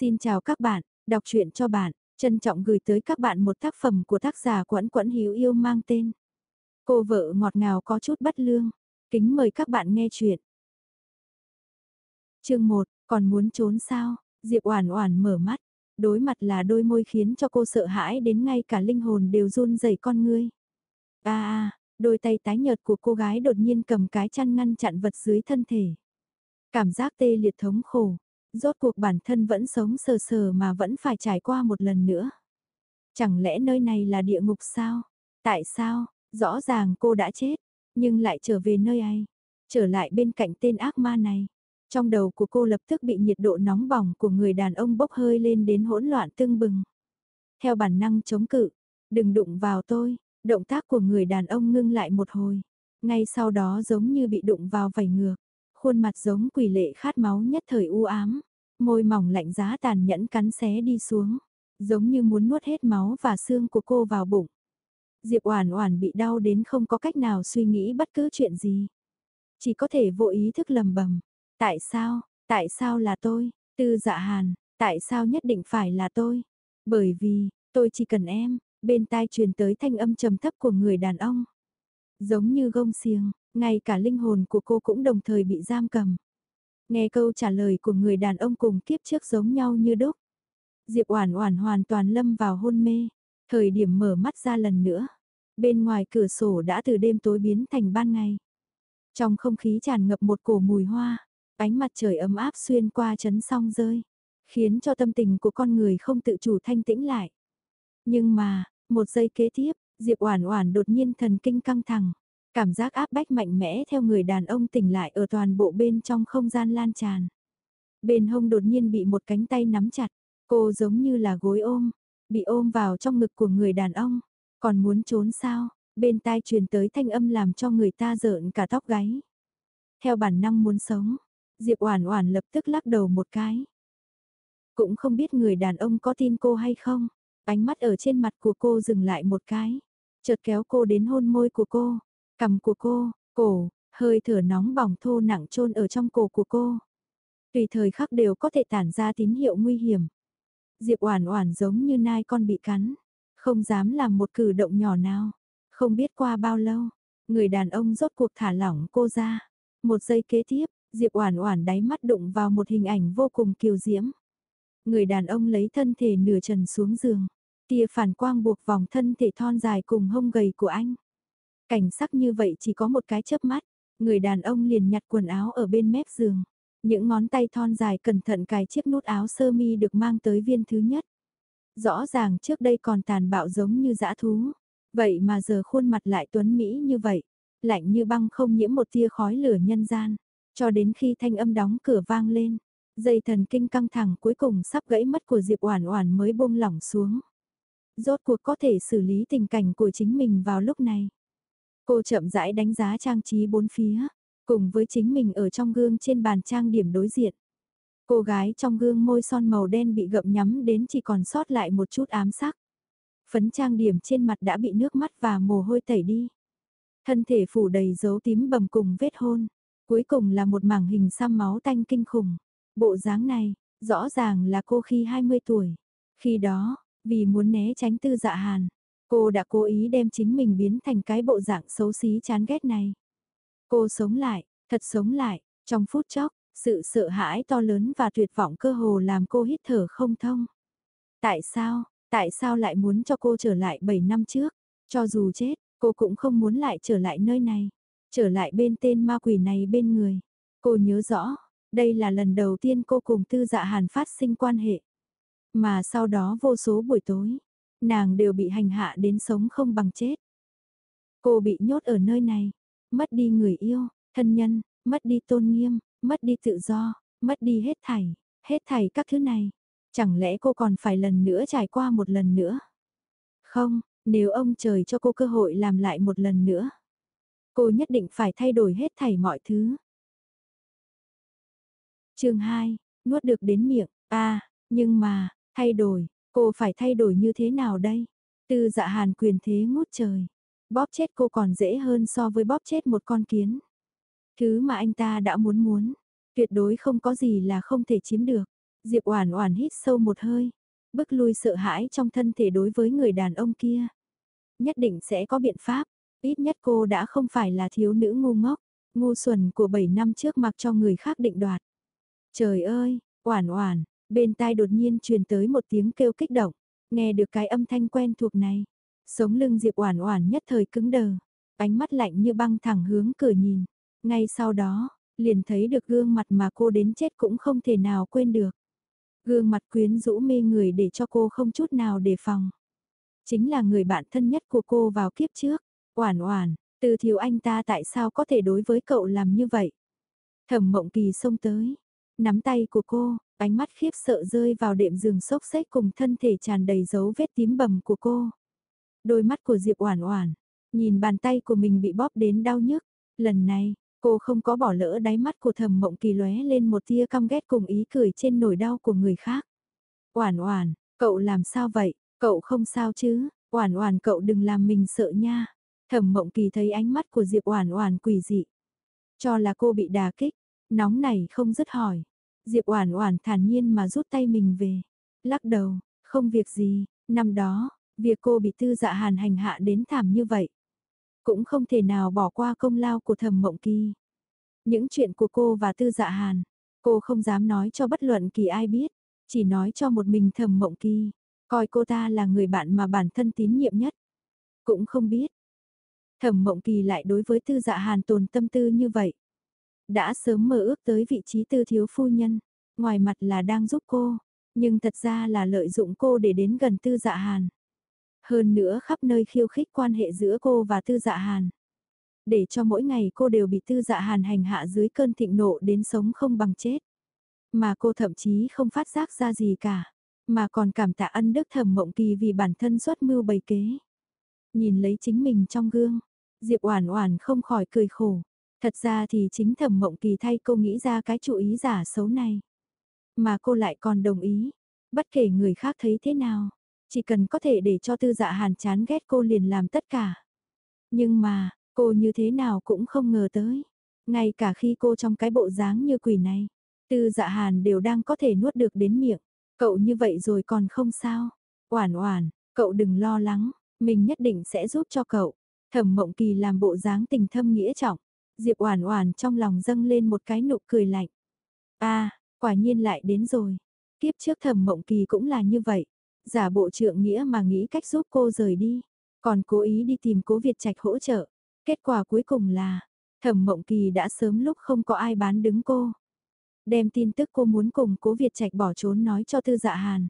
Xin chào các bạn, đọc truyện cho bạn, trân trọng gửi tới các bạn một tác phẩm của tác giả Quẫn Quẫn Hiếu Yêu mang tên Cô vợ ngọt ngào có chút bất lương, kính mời các bạn nghe truyện. Chương 1, còn muốn trốn sao? Diệp Oản Oản mở mắt, đối mặt là đôi môi khiến cho cô sợ hãi đến ngay cả linh hồn đều run rẩy con ngươi. A a, đôi tay tái nhợt của cô gái đột nhiên cầm cái chăn ngăn chặn vật dưới thân thể. Cảm giác tê liệt thống khổ, rốt cuộc bản thân vẫn sống sờ sờ mà vẫn phải trải qua một lần nữa. Chẳng lẽ nơi này là địa ngục sao? Tại sao? Rõ ràng cô đã chết, nhưng lại trở về nơi ai? Trở lại bên cạnh tên ác ma này. Trong đầu của cô lập tức bị nhiệt độ nóng bỏng của người đàn ông bốc hơi lên đến hỗn loạn tưng bừng. Theo bản năng chống cự, đừng đụng vào tôi, động tác của người đàn ông ngưng lại một hồi. Ngay sau đó giống như bị đụng vào vảy ngược khuôn mặt giống quỷ lệ khát máu nhất thời u ám, môi mỏng lạnh giá tàn nhẫn cắn xé đi xuống, giống như muốn nuốt hết máu và xương của cô vào bụng. Diệp Oản Oản bị đau đến không có cách nào suy nghĩ bất cứ chuyện gì. Chỉ có thể vô ý thức lầm bầm, tại sao, tại sao là tôi, Tư Dạ Hàn, tại sao nhất định phải là tôi? Bởi vì, tôi chỉ cần em, bên tai truyền tới thanh âm trầm thấp của người đàn ông. Giống như gông xiềng, ngay cả linh hồn của cô cũng đồng thời bị giam cầm. Nghe câu trả lời của người đàn ông cùng kiếp trước giống nhau như đúc. Diệp Oản Oản hoàn toàn lâm vào hôn mê, thời điểm mở mắt ra lần nữa, bên ngoài cửa sổ đã từ đêm tối biến thành ban ngày. Trong không khí tràn ngập một cổ mùi hoa, ánh mặt trời ấm áp xuyên qua chấn song rơi, khiến cho tâm tình của con người không tự chủ thanh tĩnh lại. Nhưng mà, một giây kế tiếp, Diệp Oản Oản đột nhiên thần kinh căng thẳng, Cảm giác áp bách mạnh mẽ theo người đàn ông tỉnh lại ở toàn bộ bên trong không gian lan tràn. Bên hông đột nhiên bị một cánh tay nắm chặt, cô giống như là gối ôm, bị ôm vào trong ngực của người đàn ông, còn muốn trốn sao, bên tai truyền tới thanh âm làm cho người ta rợn cả tóc gáy. Theo bản năng muốn sống, Diệp Oản Oản lập tức lắc đầu một cái. Cũng không biết người đàn ông có tin cô hay không, ánh mắt ở trên mặt của cô dừng lại một cái, chợt kéo cô đến hôn môi của cô, Cầm của cô, cổ, hơi thở nóng bỏng thô nặng trôn ở trong cổ của cô. Tùy thời khắc đều có thể tản ra tín hiệu nguy hiểm. Diệp Oản Oản giống như nai con bị cắn, không dám làm một cử động nhỏ nào. Không biết qua bao lâu, người đàn ông rốt cuộc thả lỏng cô ra. Một giây kế tiếp, Diệp Oản Oản đáy mắt đụng vào một hình ảnh vô cùng kiều diễm. Người đàn ông lấy thân thể nửa trần xuống giường, tia phản quang buộc vòng thân thể thon dài cùng hông gầy của anh. Cảnh sắc như vậy chỉ có một cái chớp mắt, người đàn ông liền nhặt quần áo ở bên mép giường. Những ngón tay thon dài cẩn thận cài chiếc nút áo sơ mi được mang tới viên thứ nhất. Rõ ràng trước đây còn tàn bạo giống như dã thú. Vậy mà giờ khuôn mặt lại tuấn Mỹ như vậy, lạnh như băng không nhiễm một tia khói lửa nhân gian. Cho đến khi thanh âm đóng cửa vang lên, dây thần kinh căng thẳng cuối cùng sắp gãy mất của Diệp Oản Oản mới buông lỏng xuống. Rốt cuộc có thể xử lý tình cảnh của chính mình vào lúc này. Cô chậm rãi đánh giá trang trí bốn phía, cùng với chính mình ở trong gương trên bàn trang điểm đối diện. Cô gái trong gương môi son màu đen bị gậm nhắm đến chỉ còn sót lại một chút ám sắc. Phấn trang điểm trên mặt đã bị nước mắt và mồ hôi tẩy đi. Thân thể phủ đầy dấu tím bầm cùng vết hôn. Cuối cùng là một mảng hình xăm máu tanh kinh khủng. Bộ dáng này, rõ ràng là cô khi 20 tuổi. Khi đó, vì muốn né tránh tư dạ hàn, Cô đã cố ý đem chính mình biến thành cái bộ dạng xấu xí chán ghét này. Cô sống lại, thật sống lại, trong phút chốc, sự sợ hãi to lớn và tuyệt vọng cơ hồ làm cô hít thở không thông. Tại sao, tại sao lại muốn cho cô trở lại 7 năm trước? Cho dù chết, cô cũng không muốn lại trở lại nơi này. Trở lại bên tên ma quỷ này bên người. Cô nhớ rõ, đây là lần đầu tiên cô cùng tư dạ hàn phát sinh quan hệ. Mà sau đó vô số buổi tối, nàng đều bị hành hạ đến sống không bằng chết. Cô bị nhốt ở nơi này, mất đi người yêu, thân nhân, mất đi tôn nghiêm, mất đi tự do, mất đi hết thảy, hết thảy các thứ này. Chẳng lẽ cô còn phải lần nữa trải qua một lần nữa? Không, nếu ông trời cho cô cơ hội làm lại một lần nữa, cô nhất định phải thay đổi hết thảy mọi thứ. Chương 2, nuốt được đến miệng, a, à, nhưng mà, thay đổi, Cô phải thay đổi như thế nào đây? Tư dạ hàn quyền thế ngút trời. Bóp chết cô còn dễ hơn so với bóp chết một con kiến. Thứ mà anh ta đã muốn muốn. Tuyệt đối không có gì là không thể chiếm được. Diệp Oản Oản hít sâu một hơi, bức lui sợ hãi trong thân thể đối với người đàn ông kia. Nhất định sẽ có biện pháp, ít nhất cô đã không phải là thiếu nữ ngu ngốc, ngu xuẩn của 7 năm trước mặc cho người khác định đoạt. Trời ơi, Oản Oản, bên tai đột nhiên truyền tới một tiếng kêu kích động, nghe được cái âm thanh quen thuộc này, sống lưng Diệp Oản Oản nhất thời cứng đờ, ánh mắt lạnh như băng thẳng hướng cửa nhìn. Ngay sau đó, liền thấy được gương mặt mà cô đến chết cũng không thể nào quên được. Gương mặt quyến rũ mê người để cho cô không chút nào đề phòng. Chính là người bạn thân nhất của cô vào kiếp trước. Oản oản, từ thiếu anh ta tại sao có thể đối với cậu làm như vậy? Thẩm mộng kỳ xông tới, nắm tay của cô, ánh mắt khiếp sợ rơi vào đệm giường xốc xếch cùng thân thể tràn đầy dấu vết tím bầm của cô. Đôi mắt của Diệp Oản Oản, nhìn bàn tay của mình bị bóp đến đau nhức, lần này, Cô không có bỏ lỡ đáy mắt của Thẩm mộng kỳ lóe lên một tia căm ghét cùng ý cười trên nỗi đau của người khác. Oản oản, cậu làm sao vậy, cậu không sao chứ, oản oản cậu đừng làm mình sợ nha. Thẩm mộng kỳ thấy ánh mắt của Diệp oản oản quỷ dị. Cho là cô bị đà kích, nóng này không dứt hỏi. Diệp oản oản thản nhiên mà rút tay mình về. Lắc đầu, không việc gì, năm đó, việc cô bị tư dạ hàn hành hạ đến thảm như vậy cũng không thể nào bỏ qua công lao của Thẩm mộng kỳ. Những chuyện của cô và tư dạ hàn, cô không dám nói cho bất luận kỳ ai biết, chỉ nói cho một mình Thẩm mộng kỳ, coi cô ta là người bạn mà bản thân tín nhiệm nhất. Cũng không biết, Thẩm mộng kỳ lại đối với tư dạ hàn tồn tâm tư như vậy. Đã sớm mơ ước tới vị trí tư thiếu phu nhân, ngoài mặt là đang giúp cô, nhưng thật ra là lợi dụng cô để đến gần tư dạ hàn. Hơn nữa khắp nơi khiêu khích quan hệ giữa cô và Tư Dạ Hàn. Để cho mỗi ngày cô đều bị Tư Dạ Hàn hành hạ dưới cơn thịnh nộ đến sống không bằng chết. Mà cô thậm chí không phát giác ra gì cả, mà còn cảm tạ ân đức thầm mộng kỳ vì bản thân xuất mưu bày kế. Nhìn lấy chính mình trong gương, Diệp Oản Oản không khỏi cười khổ. Thật ra thì chính thẩm mộng kỳ thay cô nghĩ ra cái chủ ý giả xấu này. Mà cô lại còn đồng ý, bất kể người khác thấy thế nào, chỉ cần có thể để cho tư dạ hàn chán ghét cô liền làm tất cả. Nhưng mà, cô như thế nào cũng không ngờ tới. Ngay cả khi cô trong cái bộ dáng như quỷ này, tư dạ hàn đều đang có thể nuốt được đến miệng. Cậu như vậy rồi còn không sao. Oản oản, cậu đừng lo lắng, mình nhất định sẽ giúp cho cậu. Thẩm mộng kỳ làm bộ dáng tình thâm nghĩa trọng. Diệp oản oản trong lòng dâng lên một cái nụ cười lạnh. a quả nhiên lại đến rồi. Kiếp trước thẩm mộng kỳ cũng là như vậy giả bộ trượng nghĩa mà nghĩ cách giúp cô rời đi, còn cố ý đi tìm cố Việt Trạch hỗ trợ. Kết quả cuối cùng là, thẩm mộng kỳ đã sớm lúc không có ai bán đứng cô. Đem tin tức cô muốn cùng cố Việt Trạch bỏ trốn nói cho Tư Dạ Hàn.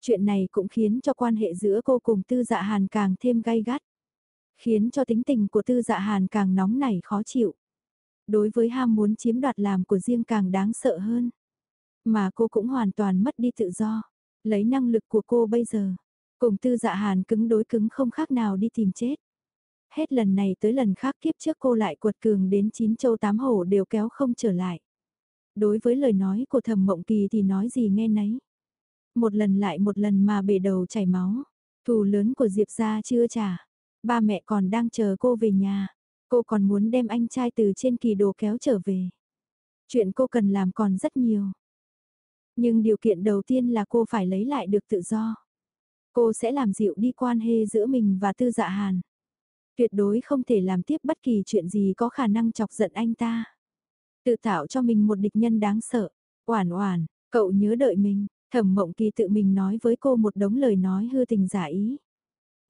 Chuyện này cũng khiến cho quan hệ giữa cô cùng Tư Dạ Hàn càng thêm gay gắt. Khiến cho tính tình của Tư Dạ Hàn càng nóng nảy khó chịu. Đối với ham muốn chiếm đoạt làm của riêng càng đáng sợ hơn. Mà cô cũng hoàn toàn mất đi tự do. Lấy năng lực của cô bây giờ, cùng tư dạ hàn cứng đối cứng không khác nào đi tìm chết. Hết lần này tới lần khác kiếp trước cô lại quật cường đến chín châu tám hổ đều kéo không trở lại. Đối với lời nói của thầm mộng kỳ thì nói gì nghe nấy. Một lần lại một lần mà bể đầu chảy máu. Thù lớn của Diệp ra chưa trả. Ba mẹ còn đang chờ cô về nhà. Cô còn muốn đem anh trai từ trên kỳ đồ kéo trở về. Chuyện cô cần làm còn rất nhiều. Nhưng điều kiện đầu tiên là cô phải lấy lại được tự do. Cô sẽ làm dịu đi quan hệ giữa mình và tư dạ hàn. Tuyệt đối không thể làm tiếp bất kỳ chuyện gì có khả năng chọc giận anh ta. Tự tạo cho mình một địch nhân đáng sợ. Oản oản, cậu nhớ đợi mình. Thẩm mộng kỳ tự mình nói với cô một đống lời nói hư tình giả ý.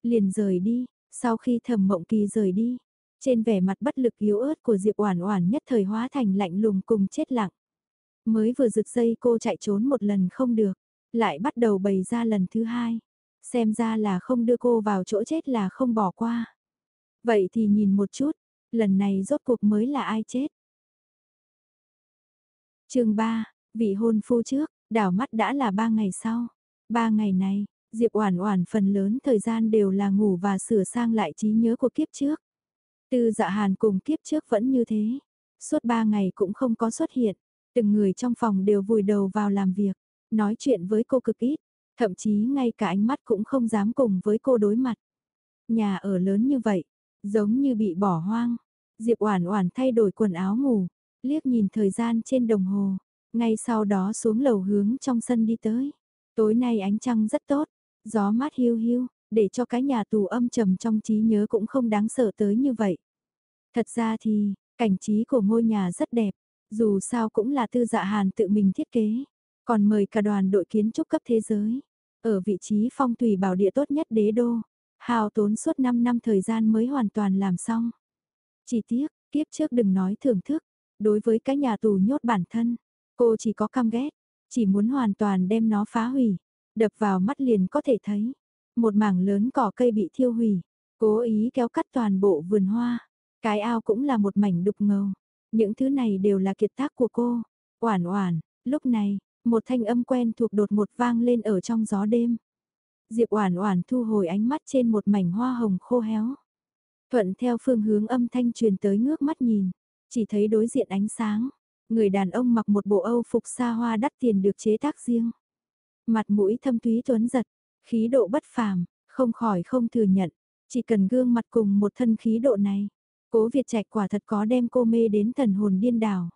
Liền rời đi, sau khi thẩm mộng kỳ rời đi, trên vẻ mặt bất lực yếu ớt của Diệp Oản Oản nhất thời hóa thành lạnh lùng cùng chết lặng. Mới vừa rực dây cô chạy trốn một lần không được, lại bắt đầu bày ra lần thứ hai. Xem ra là không đưa cô vào chỗ chết là không bỏ qua. Vậy thì nhìn một chút, lần này rốt cuộc mới là ai chết. chương 3, vị hôn phu trước, đảo mắt đã là ba ngày sau. Ba ngày này, Diệp Oản Oản phần lớn thời gian đều là ngủ và sửa sang lại trí nhớ của kiếp trước. Tư Dạ Hàn cùng kiếp trước vẫn như thế, suốt ba ngày cũng không có xuất hiện. Từng người trong phòng đều vùi đầu vào làm việc, nói chuyện với cô cực ít, thậm chí ngay cả ánh mắt cũng không dám cùng với cô đối mặt. Nhà ở lớn như vậy, giống như bị bỏ hoang. Diệp Oản Oản thay đổi quần áo ngủ, liếc nhìn thời gian trên đồng hồ, Ngay sau đó xuống lầu hướng trong sân đi tới. Tối nay ánh trăng rất tốt, gió mát hiu hiu, để cho cái nhà tù âm trầm trong trí nhớ cũng không đáng sợ tới như vậy. Thật ra thì, cảnh trí của ngôi nhà rất đẹp, dù sao cũng là tư dạ hàn tự mình thiết kế, còn mời cả đoàn đội kiến trúc cấp thế giới, ở vị trí phong thủy bảo địa tốt nhất đế đô, hào tốn suốt 5 năm thời gian mới hoàn toàn làm xong. Chỉ tiếc, kiếp trước đừng nói thưởng thức, đối với cái nhà tù nhốt bản thân, cô chỉ có căm ghét, chỉ muốn hoàn toàn đem nó phá hủy, đập vào mắt liền có thể thấy. Một mảng lớn cỏ cây bị thiêu hủy, cố ý kéo cắt toàn bộ vườn hoa. Cái ao cũng là một mảnh đục ngầu. Những thứ này đều là kiệt tác của cô. Oản oản, lúc này, một thanh âm quen thuộc đột một vang lên ở trong gió đêm. Diệp Oản Oản thu hồi ánh mắt trên một mảnh hoa hồng khô héo. Thuận theo phương hướng âm thanh truyền tới ngước mắt nhìn, chỉ thấy đối diện ánh sáng, người đàn ông mặc một bộ Âu phục xa hoa đắt tiền được chế tác riêng. Mặt mũi thâm thúy tuấn giật, khí độ bất phàm, không khỏi không thừa nhận, chỉ cần gương mặt cùng một thân khí độ này, Cố Việt Trạch quả thật có đem cô mê đến thần hồn điên đảo.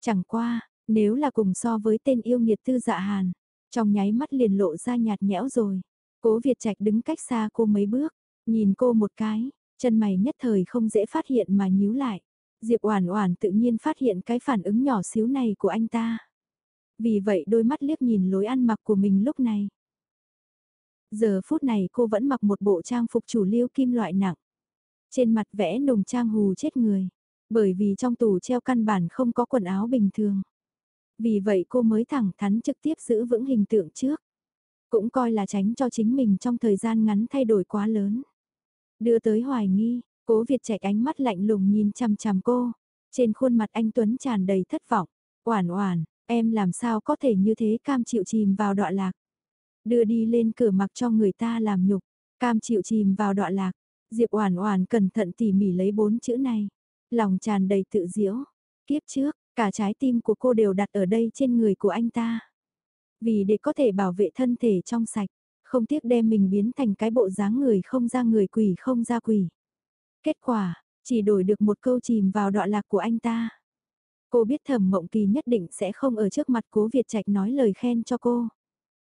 Chẳng qua, nếu là cùng so với tên yêu nghiệt tư dạ hàn, trong nháy mắt liền lộ ra nhạt nhẽo rồi. Cố Việt Trạch đứng cách xa cô mấy bước, nhìn cô một cái, chân mày nhất thời không dễ phát hiện mà nhíu lại. Diệp Oản Oản tự nhiên phát hiện cái phản ứng nhỏ xíu này của anh ta. Vì vậy đôi mắt liếc nhìn lối ăn mặc của mình lúc này. Giờ phút này cô vẫn mặc một bộ trang phục chủ lưu kim loại nặng. Trên mặt vẽ nồng trang hù chết người, bởi vì trong tủ treo căn bản không có quần áo bình thường. Vì vậy cô mới thẳng thắn trực tiếp giữ vững hình tượng trước. Cũng coi là tránh cho chính mình trong thời gian ngắn thay đổi quá lớn. Đưa tới hoài nghi, cố Việt chạy ánh mắt lạnh lùng nhìn chằm chằm cô. Trên khuôn mặt anh Tuấn tràn đầy thất vọng. Oản oản, em làm sao có thể như thế cam chịu chìm vào đọa lạc. Đưa đi lên cửa mặc cho người ta làm nhục, cam chịu chìm vào đọa lạc. Diệp Oản Oản cẩn thận tỉ mỉ lấy bốn chữ này, lòng tràn đầy tự giễu. Kiếp trước, cả trái tim của cô đều đặt ở đây trên người của anh ta. Vì để có thể bảo vệ thân thể trong sạch, không tiếc đem mình biến thành cái bộ dáng người không ra người quỷ không ra quỷ. Kết quả, chỉ đổi được một câu chìm vào đọa lạc của anh ta. Cô biết Thẩm Mộng Kỳ nhất định sẽ không ở trước mặt Cố Việt Trạch nói lời khen cho cô.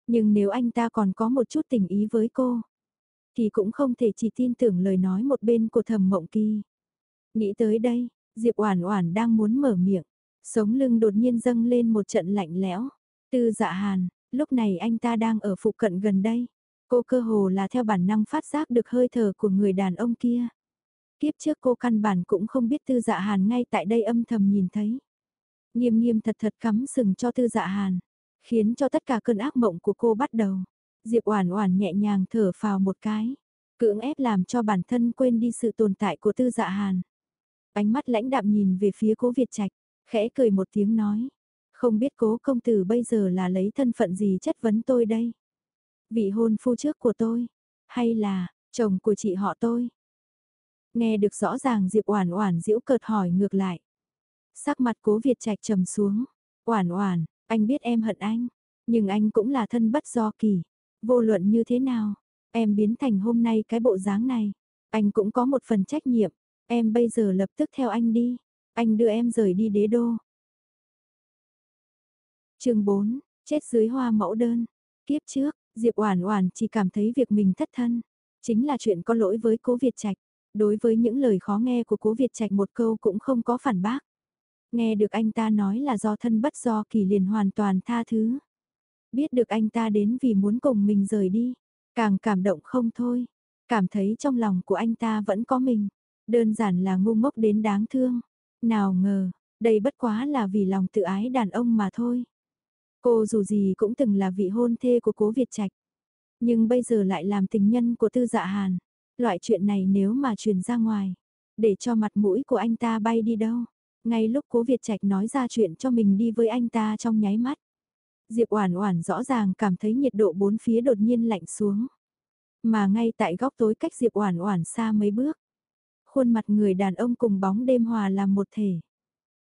Nhưng nếu anh ta còn có một chút tình ý với cô, thì cũng không thể chỉ tin tưởng lời nói một bên của thẩm mộng kỳ. Nghĩ tới đây, Diệp Oản Oản đang muốn mở miệng, sống lưng đột nhiên dâng lên một trận lạnh lẽo. Tư Dạ Hàn, lúc này anh ta đang ở phụ cận gần đây. Cô cơ hồ là theo bản năng phát giác được hơi thở của người đàn ông kia. Kiếp trước cô căn bản cũng không biết Tư Dạ Hàn ngay tại đây âm thầm nhìn thấy. Nghiêm nghiêm thật thật cắm sừng cho Tư Dạ Hàn, khiến cho tất cả cơn ác mộng của cô bắt đầu. Diệp Oản Oản nhẹ nhàng thở phào một cái, cưỡng ép làm cho bản thân quên đi sự tồn tại của Tư Dạ Hàn. Ánh mắt lãnh đạm nhìn về phía Cố Việt Trạch, khẽ cười một tiếng nói, không biết Cố công tử bây giờ là lấy thân phận gì chất vấn tôi đây? Vị hôn phu trước của tôi, hay là chồng của chị họ tôi? Nghe được rõ ràng Diệp Oản Oản giễu cợt hỏi ngược lại. Sắc mặt Cố Việt Trạch trầm xuống, "Oản Oản, anh biết em hận anh, nhưng anh cũng là thân bất do kỳ, Vô luận như thế nào, em biến thành hôm nay cái bộ dáng này, anh cũng có một phần trách nhiệm, em bây giờ lập tức theo anh đi, anh đưa em rời đi đế đô. chương 4, chết dưới hoa mẫu đơn, kiếp trước, Diệp Oản Oản chỉ cảm thấy việc mình thất thân, chính là chuyện có lỗi với Cố Việt Trạch. Đối với những lời khó nghe của Cố Việt Trạch một câu cũng không có phản bác. Nghe được anh ta nói là do thân bất do kỳ liền hoàn toàn tha thứ. Biết được anh ta đến vì muốn cùng mình rời đi, càng cảm động không thôi. Cảm thấy trong lòng của anh ta vẫn có mình, đơn giản là ngu ngốc đến đáng thương. Nào ngờ, đây bất quá là vì lòng tự ái đàn ông mà thôi. Cô dù gì cũng từng là vị hôn thê của cố Việt Trạch, nhưng bây giờ lại làm tình nhân của Tư Dạ Hàn. Loại chuyện này nếu mà truyền ra ngoài, để cho mặt mũi của anh ta bay đi đâu. Ngay lúc cố Việt Trạch nói ra chuyện cho mình đi với anh ta trong nháy mắt, Diệp Oản Oản rõ ràng cảm thấy nhiệt độ bốn phía đột nhiên lạnh xuống. Mà ngay tại góc tối cách Diệp Oản Oản xa mấy bước, khuôn mặt người đàn ông cùng bóng đêm hòa làm một thể.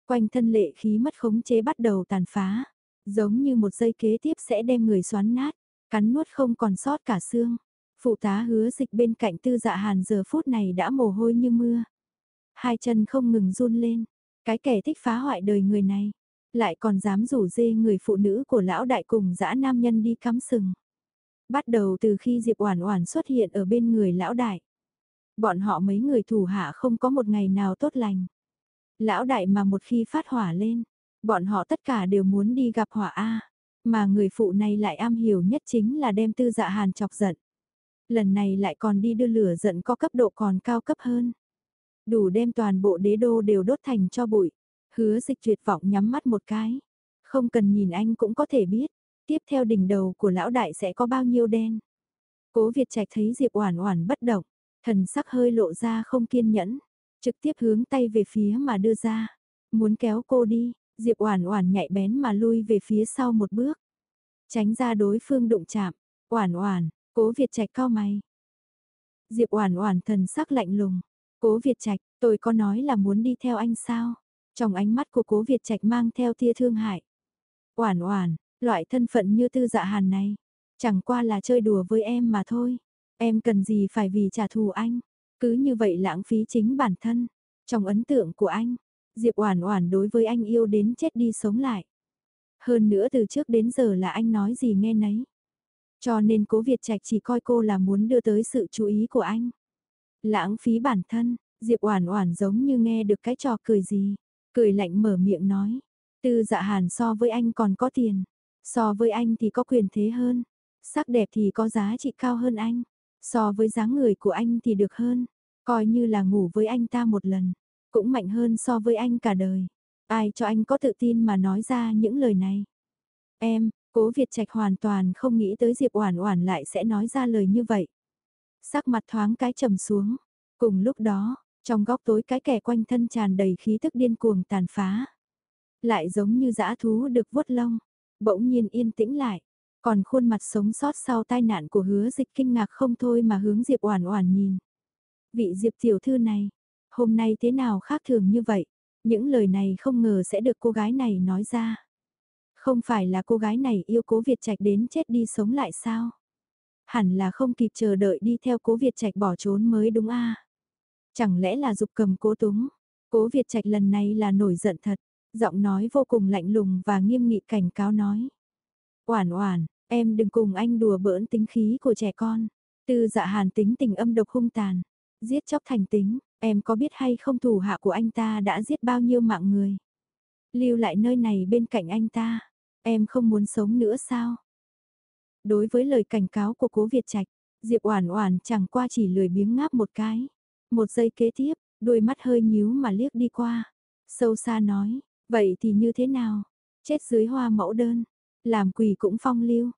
Quanh thân lệ khí mất khống chế bắt đầu tàn phá, giống như một dây kế tiếp sẽ đem người xoắn nát, cắn nuốt không còn sót cả xương. Phụ tá hứa dịch bên cạnh tư dạ hàn giờ phút này đã mồ hôi như mưa. Hai chân không ngừng run lên, cái kẻ thích phá hoại đời người này, lại còn dám rủ dê người phụ nữ của lão đại cùng dã nam nhân đi cắm sừng. Bắt đầu từ khi Diệp Oản Oản xuất hiện ở bên người lão đại. Bọn họ mấy người thủ hạ không có một ngày nào tốt lành. Lão đại mà một khi phát hỏa lên, bọn họ tất cả đều muốn đi gặp hỏa A. Mà người phụ này lại am hiểu nhất chính là đem tư dạ hàn chọc giận. Lần này lại còn đi đưa lửa giận có cấp độ còn cao cấp hơn. Đủ đem toàn bộ đế đô đều đốt thành cho bụi. Hứa dịch tuyệt vọng nhắm mắt một cái. Không cần nhìn anh cũng có thể biết. Tiếp theo đỉnh đầu của lão đại sẽ có bao nhiêu đen. Cố Việt Trạch thấy Diệp Oản Oản bất động, thần sắc hơi lộ ra không kiên nhẫn, trực tiếp hướng tay về phía mà đưa ra, muốn kéo cô đi, Diệp Oản Oản nhạy bén mà lui về phía sau một bước, tránh ra đối phương đụng chạm. Oản Oản, Cố Việt Trạch cao mày. Diệp Oản Oản thần sắc lạnh lùng, "Cố Việt Trạch, tôi có nói là muốn đi theo anh sao?" Trong ánh mắt của Cố Việt Trạch mang theo tia thương hại. "Oản Oản, loại thân phận như Tư Dạ Hàn này, chẳng qua là chơi đùa với em mà thôi, em cần gì phải vì trả thù anh, cứ như vậy lãng phí chính bản thân." Trong ấn tượng của anh, Diệp Oản Oản đối với anh yêu đến chết đi sống lại. Hơn nữa từ trước đến giờ là anh nói gì nghe nấy. Cho nên cố Việt Trạch chỉ coi cô là muốn đưa tới sự chú ý của anh. Lãng phí bản thân, Diệp Oản Oản giống như nghe được cái trò cười gì, cười lạnh mở miệng nói, Tư Dạ Hàn so với anh còn có tiền, so với anh thì có quyền thế hơn, sắc đẹp thì có giá trị cao hơn anh, so với dáng người của anh thì được hơn, coi như là ngủ với anh ta một lần, cũng mạnh hơn so với anh cả đời. Ai cho anh có tự tin mà nói ra những lời này? Em, Cố Việt Trạch hoàn toàn không nghĩ tới Diệp Oản Oản lại sẽ nói ra lời như vậy. Sắc mặt thoáng cái trầm xuống. Cùng lúc đó, trong góc tối cái kẻ quanh thân tràn đầy khí tức điên cuồng tàn phá. Lại giống như dã thú được vuốt lông, bỗng nhiên yên tĩnh lại. Còn khuôn mặt sống sót sau tai nạn của hứa dịch kinh ngạc không thôi mà hướng Diệp Oản Oản nhìn. Vị Diệp tiểu thư này, hôm nay thế nào khác thường như vậy? Những lời này không ngờ sẽ được cô gái này nói ra. Không phải là cô gái này yêu cố Việt Trạch đến chết đi sống lại sao? Hẳn là không kịp chờ đợi đi theo cố Việt Trạch bỏ trốn mới đúng a Chẳng lẽ là dục cầm cố túng? Cố Việt Trạch lần này là nổi giận thật, giọng nói vô cùng lạnh lùng và nghiêm nghị cảnh cáo nói. Oản oản, em đừng cùng anh đùa bỡn tính khí của trẻ con. Tư dạ hàn tính tình âm độc hung tàn, giết chóc thành tính, em có biết hay không thủ hạ của anh ta đã giết bao nhiêu mạng người. Lưu lại nơi này bên cạnh anh ta, Em không muốn sống nữa sao? Đối với lời cảnh cáo của cố Việt Trạch, Diệp Oản Oản chẳng qua chỉ lười biếng ngáp một cái. Một giây kế tiếp, đôi mắt hơi nhíu mà liếc đi qua. Sâu xa nói, vậy thì như thế nào? Chết dưới hoa mẫu đơn, làm quỷ cũng phong lưu.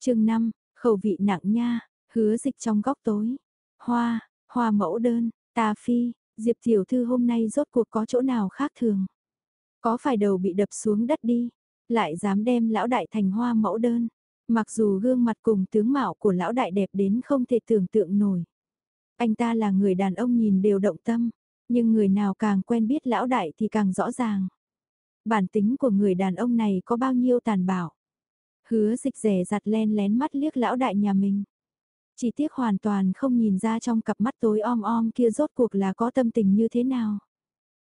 Chương 5, khẩu vị nặng nha, hứa dịch trong góc tối. Hoa, hoa mẫu đơn, tà phi, Diệp tiểu thư hôm nay rốt cuộc có chỗ nào khác thường? Có phải đầu bị đập xuống đất đi, lại dám đem lão đại thành hoa mẫu đơn. Mặc dù gương mặt cùng tướng mạo của lão đại đẹp đến không thể tưởng tượng nổi. Anh ta là người đàn ông nhìn đều động tâm, nhưng người nào càng quen biết lão đại thì càng rõ ràng. Bản tính của người đàn ông này có bao nhiêu tàn bạo. Hứa dịch rẻ giặt len lén mắt liếc lão đại nhà mình. Chỉ tiếc hoàn toàn không nhìn ra trong cặp mắt tối om om kia rốt cuộc là có tâm tình như thế nào.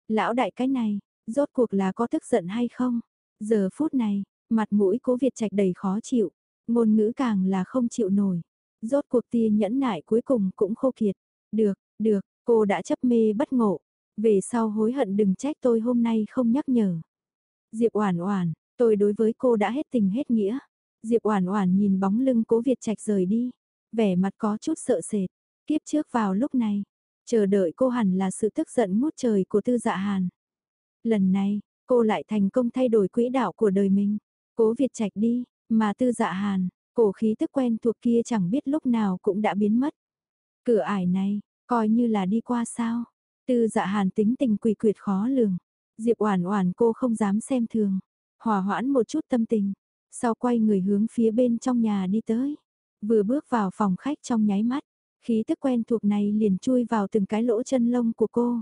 Lão đại cái này, Rốt cuộc là có tức giận hay không? Giờ phút này, mặt mũi cố Việt Trạch đầy khó chịu, ngôn ngữ càng là không chịu nổi. Rốt cuộc tia nhẫn nại cuối cùng cũng khô kiệt. Được, được, cô đã chấp mê bất ngộ. Về sau hối hận đừng trách tôi hôm nay không nhắc nhở. Diệp Oản Oản, tôi đối với cô đã hết tình hết nghĩa. Diệp Oản Oản nhìn bóng lưng Cố Việt Trạch rời đi, vẻ mặt có chút sợ sệt. Kiếp trước vào lúc này, chờ đợi cô hẳn là sự tức giận ngút trời của Tư Dạ Hàn. Lần này, cô lại thành công thay đổi quỹ đạo của đời mình. Cố Việt Trạch đi, mà tư dạ hàn, cổ khí tức quen thuộc kia chẳng biết lúc nào cũng đã biến mất. Cửa ải này, coi như là đi qua sao. Tư dạ hàn tính tình quỷ quyệt khó lường. Diệp Oản Oản cô không dám xem thường, hòa hoãn một chút tâm tình, sau quay người hướng phía bên trong nhà đi tới. Vừa bước vào phòng khách trong nháy mắt, khí tức quen thuộc này liền chui vào từng cái lỗ chân lông của cô.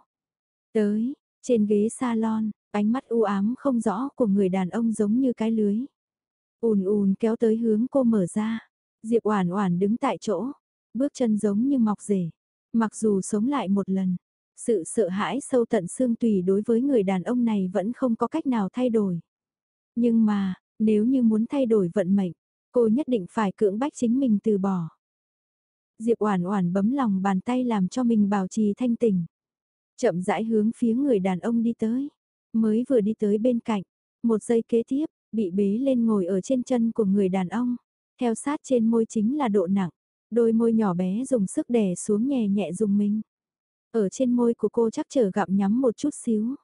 Tới, trên ghế salon, ánh mắt u ám không rõ của người đàn ông giống như cái lưới. Ùn ùn kéo tới hướng cô mở ra. Diệp Oản Oản đứng tại chỗ, bước chân giống như mọc rể. Mặc dù sống lại một lần, Sự sợ hãi sâu tận xương tùy đối với người đàn ông này vẫn không có cách nào thay đổi. Nhưng mà, nếu như muốn thay đổi vận mệnh, cô nhất định phải cưỡng bách chính mình từ bỏ. Diệp Oản Oản bấm lòng bàn tay làm cho mình bảo trì thanh tỉnh. Chậm rãi hướng phía người đàn ông đi tới. Mới vừa đi tới bên cạnh, một giây kế tiếp, bị bế lên ngồi ở trên chân của người đàn ông. Theo sát trên môi chính là độ nặng, đôi môi nhỏ bé dùng sức đè xuống nhẹ nhẹ dùng mình. Ở trên môi của cô chắc chờ gặm nhắm một chút xíu.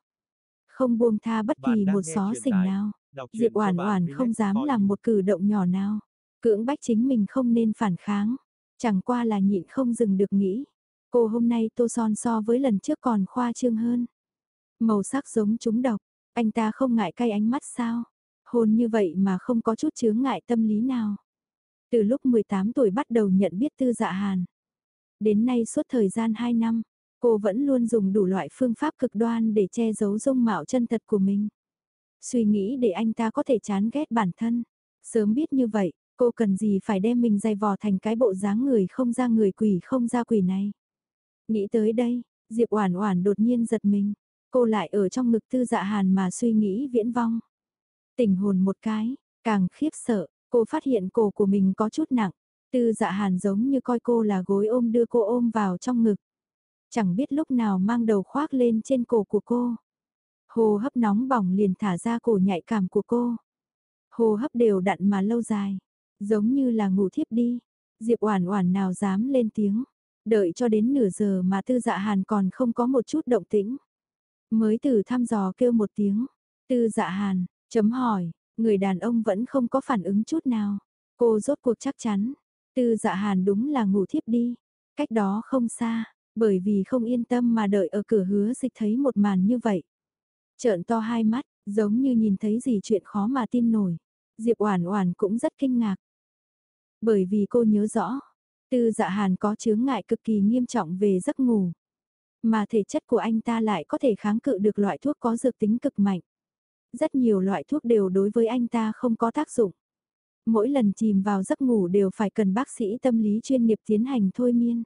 Không buông tha bất kỳ một xó xỉnh nào. Diệp Oản Oản không dám làm một cử động nhỏ nào. Cưỡng bách chính mình không nên phản kháng. Chẳng qua là nhịn không dừng được nghĩ. Cô hôm nay tô son so với lần trước còn khoa trương hơn. Màu sắc giống chúng độc, anh ta không ngại cay ánh mắt sao? Hôn như vậy mà không có chút chướng ngại tâm lý nào. Từ lúc 18 tuổi bắt đầu nhận biết tư dạ hàn. Đến nay suốt thời gian 2 năm, cô vẫn luôn dùng đủ loại phương pháp cực đoan để che giấu dung mạo chân thật của mình. Suy nghĩ để anh ta có thể chán ghét bản thân. Sớm biết như vậy, cô cần gì phải đem mình dày vò thành cái bộ dáng người không ra người quỷ không ra quỷ này. Nghĩ tới đây, Diệp Oản Oản đột nhiên giật mình, cô lại ở trong ngực Tư Dạ Hàn mà suy nghĩ viễn vong. Tình hồn một cái, càng khiếp sợ, cô phát hiện cổ của mình có chút nặng, Tư Dạ Hàn giống như coi cô là gối ôm đưa cô ôm vào trong ngực. Chẳng biết lúc nào mang đầu khoác lên trên cổ của cô. Hồ hấp nóng bỏng liền thả ra cổ nhạy cảm của cô. Hồ hấp đều đặn mà lâu dài, giống như là ngủ thiếp đi. Diệp Oản Oản nào dám lên tiếng. Đợi cho đến nửa giờ mà tư dạ hàn còn không có một chút động tĩnh. Mới từ thăm dò kêu một tiếng. Tư dạ hàn, chấm hỏi, người đàn ông vẫn không có phản ứng chút nào. Cô rốt cuộc chắc chắn. Tư dạ hàn đúng là ngủ thiếp đi. Cách đó không xa, bởi vì không yên tâm mà đợi ở cửa hứa dịch thấy một màn như vậy. Trợn to hai mắt, giống như nhìn thấy gì chuyện khó mà tin nổi. Diệp Oản Oản cũng rất kinh ngạc. Bởi vì cô nhớ rõ, Tư dạ hàn có chướng ngại cực kỳ nghiêm trọng về giấc ngủ. Mà thể chất của anh ta lại có thể kháng cự được loại thuốc có dược tính cực mạnh. Rất nhiều loại thuốc đều đối với anh ta không có tác dụng. Mỗi lần chìm vào giấc ngủ đều phải cần bác sĩ tâm lý chuyên nghiệp tiến hành thôi miên.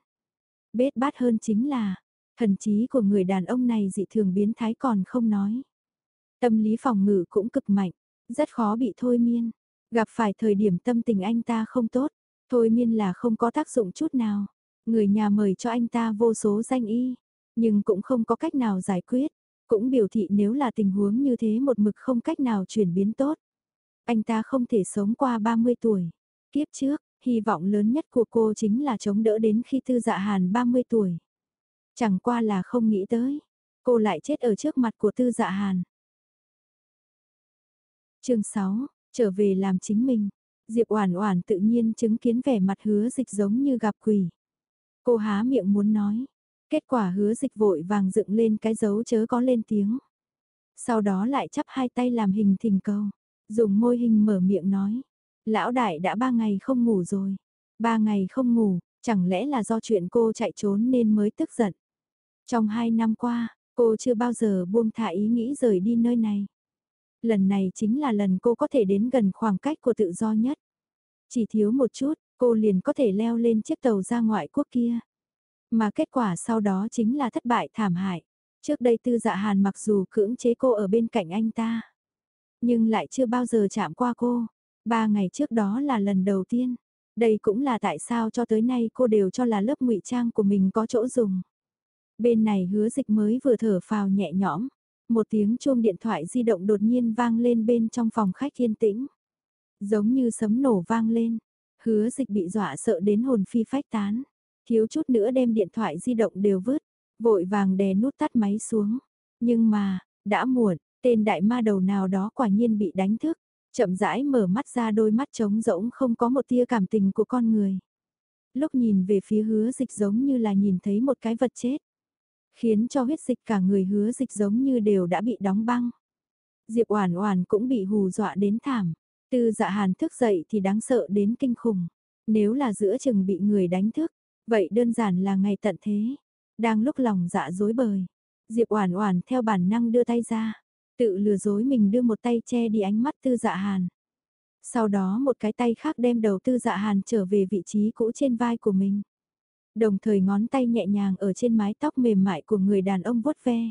Bết bát hơn chính là, thần trí của người đàn ông này dị thường biến thái còn không nói. Tâm lý phòng ngự cũng cực mạnh, rất khó bị thôi miên. Gặp phải thời điểm tâm tình anh ta không tốt, Thôi miên là không có tác dụng chút nào. Người nhà mời cho anh ta vô số danh y, nhưng cũng không có cách nào giải quyết. Cũng biểu thị nếu là tình huống như thế một mực không cách nào chuyển biến tốt. Anh ta không thể sống qua 30 tuổi. Kiếp trước, hy vọng lớn nhất của cô chính là chống đỡ đến khi tư dạ hàn 30 tuổi. Chẳng qua là không nghĩ tới. Cô lại chết ở trước mặt của tư dạ hàn. chương 6, trở về làm chính mình. Diệp Oản Oản tự nhiên chứng kiến vẻ mặt hứa dịch giống như gặp quỷ. Cô há miệng muốn nói, kết quả hứa dịch vội vàng dựng lên cái dấu chớ có lên tiếng. Sau đó lại chắp hai tay làm hình thình cầu, dùng môi hình mở miệng nói, lão đại đã ba ngày không ngủ rồi, ba ngày không ngủ, chẳng lẽ là do chuyện cô chạy trốn nên mới tức giận. Trong hai năm qua, cô chưa bao giờ buông thả ý nghĩ rời đi nơi này lần này chính là lần cô có thể đến gần khoảng cách của tự do nhất. Chỉ thiếu một chút, cô liền có thể leo lên chiếc tàu ra ngoại quốc kia. Mà kết quả sau đó chính là thất bại thảm hại. Trước đây tư dạ hàn mặc dù cưỡng chế cô ở bên cạnh anh ta. Nhưng lại chưa bao giờ chạm qua cô. Ba ngày trước đó là lần đầu tiên. Đây cũng là tại sao cho tới nay cô đều cho là lớp ngụy trang của mình có chỗ dùng. Bên này hứa dịch mới vừa thở phào nhẹ nhõm, một tiếng chuông điện thoại di động đột nhiên vang lên bên trong phòng khách yên tĩnh. Giống như sấm nổ vang lên, hứa dịch bị dọa sợ đến hồn phi phách tán. Thiếu chút nữa đem điện thoại di động đều vứt, vội vàng đè nút tắt máy xuống. Nhưng mà, đã muộn, tên đại ma đầu nào đó quả nhiên bị đánh thức, chậm rãi mở mắt ra đôi mắt trống rỗng không có một tia cảm tình của con người. Lúc nhìn về phía hứa dịch giống như là nhìn thấy một cái vật chết khiến cho huyết dịch cả người hứa dịch giống như đều đã bị đóng băng. Diệp Oản Oản cũng bị hù dọa đến thảm. Tư Dạ Hàn thức dậy thì đáng sợ đến kinh khủng. Nếu là giữa chừng bị người đánh thức, vậy đơn giản là ngày tận thế. Đang lúc lòng dạ rối bời, Diệp Oản Oản theo bản năng đưa tay ra, tự lừa dối mình đưa một tay che đi ánh mắt Tư Dạ Hàn. Sau đó một cái tay khác đem đầu Tư Dạ Hàn trở về vị trí cũ trên vai của mình. Đồng thời ngón tay nhẹ nhàng ở trên mái tóc mềm mại của người đàn ông vuốt ve.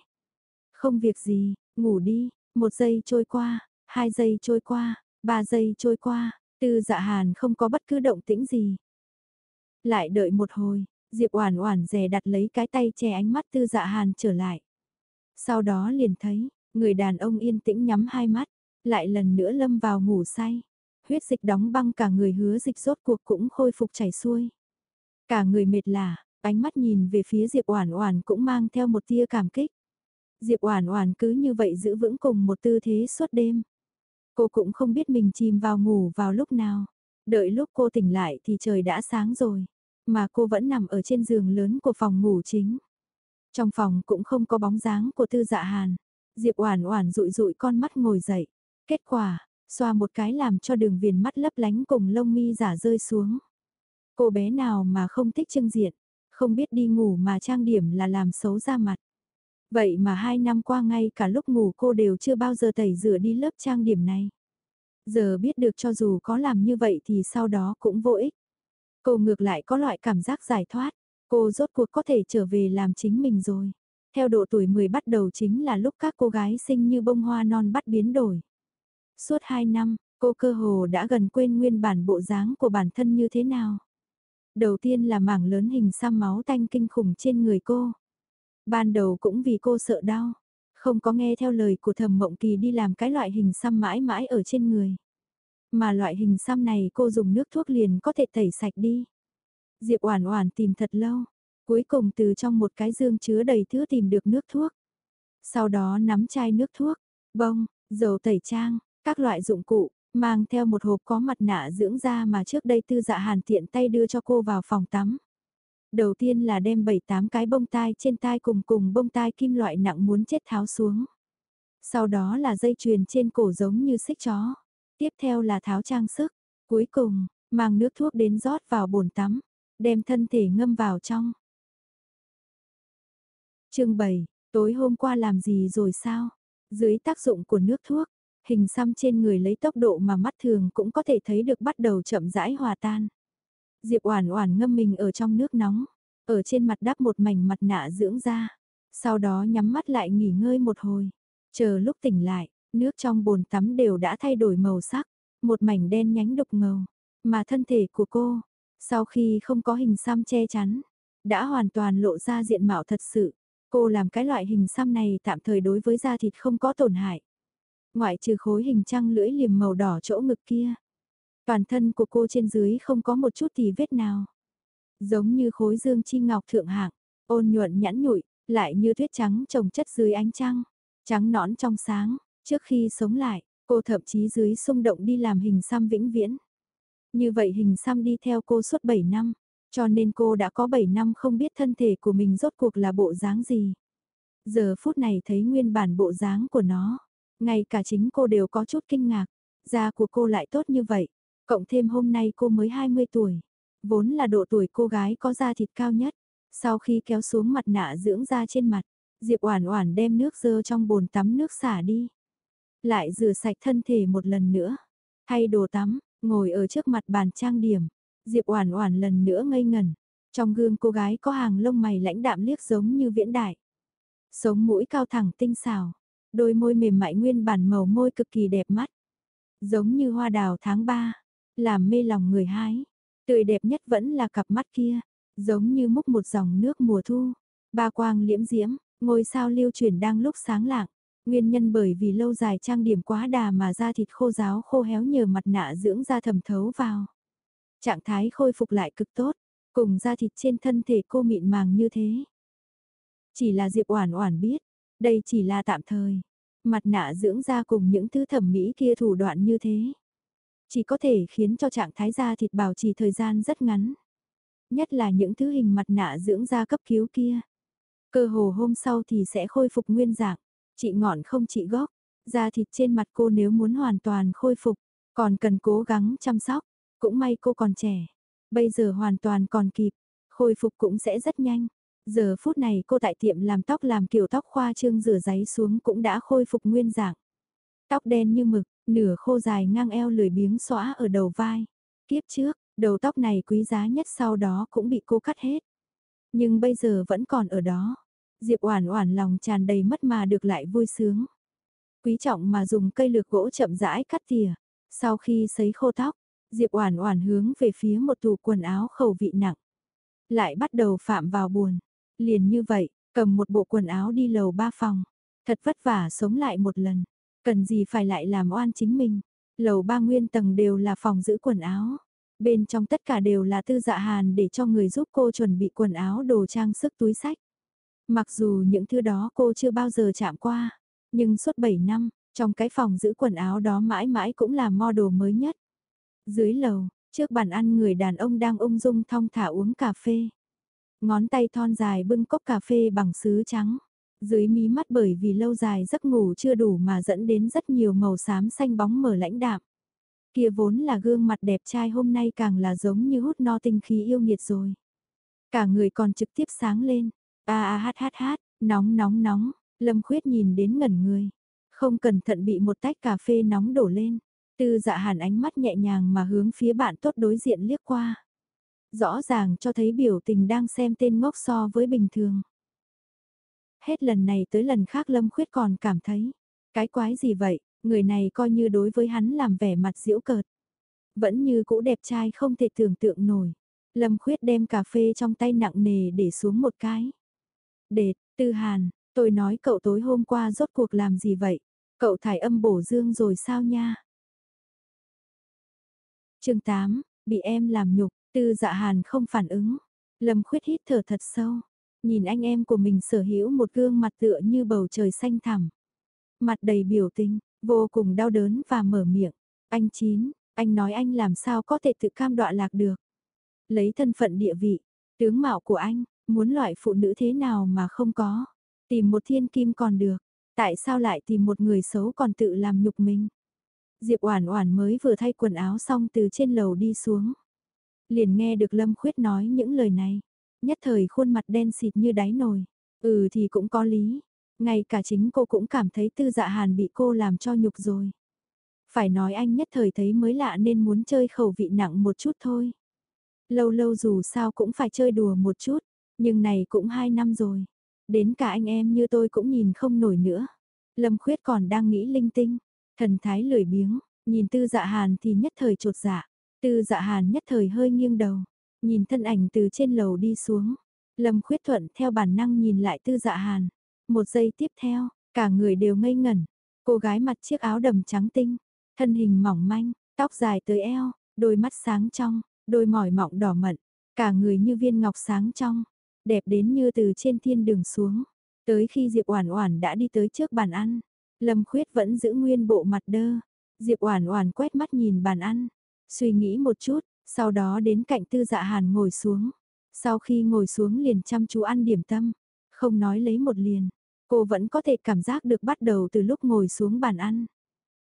Không việc gì, ngủ đi, một giây trôi qua, hai giây trôi qua, ba giây trôi qua, tư dạ hàn không có bất cứ động tĩnh gì. Lại đợi một hồi, Diệp Oản Oản dè đặt lấy cái tay che ánh mắt Tư Dạ Hàn trở lại. Sau đó liền thấy, người đàn ông yên tĩnh nhắm hai mắt, lại lần nữa lâm vào ngủ say. Huyết dịch đóng băng cả người hứa dịch rốt cuộc cũng khôi phục chảy xuôi. Cả người mệt lả, ánh mắt nhìn về phía Diệp Oản Oản cũng mang theo một tia cảm kích. Diệp Oản Oản cứ như vậy giữ vững cùng một tư thế suốt đêm. Cô cũng không biết mình chìm vào ngủ vào lúc nào. Đợi lúc cô tỉnh lại thì trời đã sáng rồi, mà cô vẫn nằm ở trên giường lớn của phòng ngủ chính. Trong phòng cũng không có bóng dáng của Tư Dạ Hàn. Diệp Oản Oản dụi dụi con mắt ngồi dậy. Kết quả, xoa một cái làm cho đường viền mắt lấp lánh cùng lông mi giả rơi xuống. Cô bé nào mà không thích trưng diện, không biết đi ngủ mà trang điểm là làm xấu da mặt. Vậy mà hai năm qua ngay cả lúc ngủ cô đều chưa bao giờ tẩy rửa đi lớp trang điểm này. Giờ biết được cho dù có làm như vậy thì sau đó cũng vô ích. Cô ngược lại có loại cảm giác giải thoát, cô rốt cuộc có thể trở về làm chính mình rồi. Theo độ tuổi 10 bắt đầu chính là lúc các cô gái sinh như bông hoa non bắt biến đổi. Suốt 2 năm, cô cơ hồ đã gần quên nguyên bản bộ dáng của bản thân như thế nào. Đầu tiên là mảng lớn hình xăm máu tanh kinh khủng trên người cô. Ban đầu cũng vì cô sợ đau, không có nghe theo lời của thầm mộng kỳ đi làm cái loại hình xăm mãi mãi ở trên người. Mà loại hình xăm này cô dùng nước thuốc liền có thể tẩy sạch đi. Diệp Oản Oản tìm thật lâu, cuối cùng từ trong một cái dương chứa đầy thứ tìm được nước thuốc. Sau đó nắm chai nước thuốc, bông, dầu tẩy trang, các loại dụng cụ, mang theo một hộp có mặt nạ dưỡng da mà trước đây Tư Dạ Hàn tiện tay đưa cho cô vào phòng tắm. Đầu tiên là đem 7-8 cái bông tai trên tai cùng cùng bông tai kim loại nặng muốn chết tháo xuống. Sau đó là dây chuyền trên cổ giống như xích chó. Tiếp theo là tháo trang sức. Cuối cùng, mang nước thuốc đến rót vào bồn tắm, đem thân thể ngâm vào trong. chương 7, tối hôm qua làm gì rồi sao? Dưới tác dụng của nước thuốc, hình xăm trên người lấy tốc độ mà mắt thường cũng có thể thấy được bắt đầu chậm rãi hòa tan. Diệp Oản Oản ngâm mình ở trong nước nóng, ở trên mặt đắp một mảnh mặt nạ dưỡng da, sau đó nhắm mắt lại nghỉ ngơi một hồi, chờ lúc tỉnh lại, nước trong bồn tắm đều đã thay đổi màu sắc, một mảnh đen nhánh đục ngầu, mà thân thể của cô, sau khi không có hình xăm che chắn, đã hoàn toàn lộ ra diện mạo thật sự. Cô làm cái loại hình xăm này tạm thời đối với da thịt không có tổn hại. Ngoại trừ khối hình trăng lưỡi liềm màu đỏ chỗ ngực kia. Toàn thân của cô trên dưới không có một chút tì vết nào. Giống như khối dương chi ngọc thượng hạng, ôn nhuận nhẵn nhụi, lại như tuyết trắng trồng chất dưới ánh trăng. Trắng nõn trong sáng, trước khi sống lại, cô thậm chí dưới xung động đi làm hình xăm vĩnh viễn. Như vậy hình xăm đi theo cô suốt 7 năm, cho nên cô đã có 7 năm không biết thân thể của mình rốt cuộc là bộ dáng gì. Giờ phút này thấy nguyên bản bộ dáng của nó, ngay cả chính cô đều có chút kinh ngạc, da của cô lại tốt như vậy, cộng thêm hôm nay cô mới 20 tuổi, vốn là độ tuổi cô gái có da thịt cao nhất. Sau khi kéo xuống mặt nạ dưỡng da trên mặt, Diệp Oản Oản đem nước dơ trong bồn tắm nước xả đi. Lại rửa sạch thân thể một lần nữa, thay đồ tắm, ngồi ở trước mặt bàn trang điểm. Diệp Oản Oản lần nữa ngây ngẩn, trong gương cô gái có hàng lông mày lãnh đạm liếc giống như viễn đại. Sống mũi cao thẳng tinh xảo, đôi môi mềm mại nguyên bản màu môi cực kỳ đẹp mắt. Giống như hoa đào tháng 3, làm mê lòng người hái. Tươi đẹp nhất vẫn là cặp mắt kia, giống như múc một dòng nước mùa thu. Ba quang liễm diễm, ngôi sao lưu chuyển đang lúc sáng lạng. Nguyên nhân bởi vì lâu dài trang điểm quá đà mà da thịt khô ráo khô héo nhờ mặt nạ dưỡng da thẩm thấu vào. Trạng thái khôi phục lại cực tốt, cùng da thịt trên thân thể cô mịn màng như thế. Chỉ là Diệp Oản Oản biết, đây chỉ là tạm thời. Mặt nạ dưỡng da cùng những thứ thẩm mỹ kia thủ đoạn như thế, chỉ có thể khiến cho trạng thái da thịt bảo trì thời gian rất ngắn. Nhất là những thứ hình mặt nạ dưỡng da cấp cứu kia. Cơ hồ hôm sau thì sẽ khôi phục nguyên dạng, chị ngọn không chị gốc, da thịt trên mặt cô nếu muốn hoàn toàn khôi phục, còn cần cố gắng chăm sóc, cũng may cô còn trẻ, bây giờ hoàn toàn còn kịp, khôi phục cũng sẽ rất nhanh. Giờ phút này cô tại tiệm làm tóc làm kiểu tóc khoa trương rửa giấy xuống cũng đã khôi phục nguyên dạng. Tóc đen như mực, nửa khô dài ngang eo lười biếng xõa ở đầu vai. Kiếp trước, đầu tóc này quý giá nhất sau đó cũng bị cô cắt hết. nhưng bây giờ vẫn còn ở đó. Diệp Oản Oản lòng tràn đầy mất mà được lại vui sướng. Quý trọng mà dùng cây lược gỗ chậm rãi cắt tỉa. Sau khi sấy khô tóc, Diệp Oản Oản hướng về phía một tủ quần áo khẩu vị nặng. Lại bắt đầu phạm vào buồn. Liền như vậy, cầm một bộ quần áo đi lầu ba phòng. Thật vất vả sống lại một lần. Cần gì phải lại làm oan chính mình. Lầu ba nguyên tầng đều là phòng giữ quần áo. Bên trong tất cả đều là tư dạ hàn để cho người giúp cô chuẩn bị quần áo đồ trang sức túi sách. Mặc dù những thứ đó cô chưa bao giờ chạm qua, nhưng suốt 7 năm, trong cái phòng giữ quần áo đó mãi mãi cũng là model mới nhất. Dưới lầu, trước bàn ăn người đàn ông đang ung dung thong thả uống cà phê. Ngón tay thon dài bưng cốc cà phê bằng sứ trắng. Dưới mí mắt bởi vì lâu dài giấc ngủ chưa đủ mà dẫn đến rất nhiều màu xám xanh bóng mở lãnh đạm. Kia vốn là gương mặt đẹp trai hôm nay càng là giống như hút no tinh khí yêu nghiệt rồi. Cả người còn trực tiếp sáng lên. A a hát hát hát, nóng nóng nóng, Lâm Khuyết nhìn đến ngẩn người. Không cẩn thận bị một tách cà phê nóng đổ lên. Tư dạ hàn ánh mắt nhẹ nhàng mà hướng phía bạn tốt đối diện liếc qua. Rõ ràng cho thấy biểu tình đang xem tên ngốc so với bình thường. Hết lần này tới lần khác Lâm Khuyết còn cảm thấy. Cái quái gì vậy, người này coi như đối với hắn làm vẻ mặt diễu cợt. Vẫn như cũ đẹp trai không thể tưởng tượng nổi. Lâm Khuyết đem cà phê trong tay nặng nề để xuống một cái. Đệt, Tư Hàn, tôi nói cậu tối hôm qua rốt cuộc làm gì vậy? Cậu thải âm bổ dương rồi sao nha? chương 8, bị em làm nhục, Tư Dạ Hàn không phản ứng. Lâm Khuyết hít thở thật sâu, nhìn anh em của mình sở hữu một gương mặt tựa như bầu trời xanh thẳm. Mặt đầy biểu tình, vô cùng đau đớn và mở miệng. Anh Chín, anh nói anh làm sao có thể tự cam đọa lạc được. Lấy thân phận địa vị, tướng mạo của anh, muốn loại phụ nữ thế nào mà không có. Tìm một thiên kim còn được, tại sao lại tìm một người xấu còn tự làm nhục mình. Diệp Oản Oản mới vừa thay quần áo xong từ trên lầu đi xuống. Liền nghe được Lâm Khuyết nói những lời này, nhất thời khuôn mặt đen xịt như đáy nồi. Ừ thì cũng có lý, ngay cả chính cô cũng cảm thấy Tư Dạ Hàn bị cô làm cho nhục rồi. Phải nói anh nhất thời thấy mới lạ nên muốn chơi khẩu vị nặng một chút thôi. Lâu lâu dù sao cũng phải chơi đùa một chút, nhưng này cũng hai năm rồi. Đến cả anh em như tôi cũng nhìn không nổi nữa. Lâm Khuyết còn đang nghĩ linh tinh, thần thái lười biếng, nhìn Tư Dạ Hàn thì nhất thời trột dạ. Tư Dạ Hàn nhất thời hơi nghiêng đầu, nhìn thân ảnh từ trên lầu đi xuống. Lâm Khuyết Thuận theo bản năng nhìn lại Tư Dạ Hàn. Một giây tiếp theo, cả người đều ngây ngẩn. Cô gái mặc chiếc áo đầm trắng tinh, thân hình mỏng manh, tóc dài tới eo, đôi mắt sáng trong, đôi mỏi mọng đỏ mận, cả người như viên ngọc sáng trong, đẹp đến như từ trên thiên đường xuống. Tới khi Diệp Oản Oản đã đi tới trước bàn ăn, Lâm Khuyết vẫn giữ nguyên bộ mặt đơ. Diệp Oản Oản quét mắt nhìn bàn ăn, suy nghĩ một chút, sau đó đến cạnh Tư Dạ Hàn ngồi xuống. Sau khi ngồi xuống liền chăm chú ăn điểm tâm, không nói lấy một liền, cô vẫn có thể cảm giác được bắt đầu từ lúc ngồi xuống bàn ăn.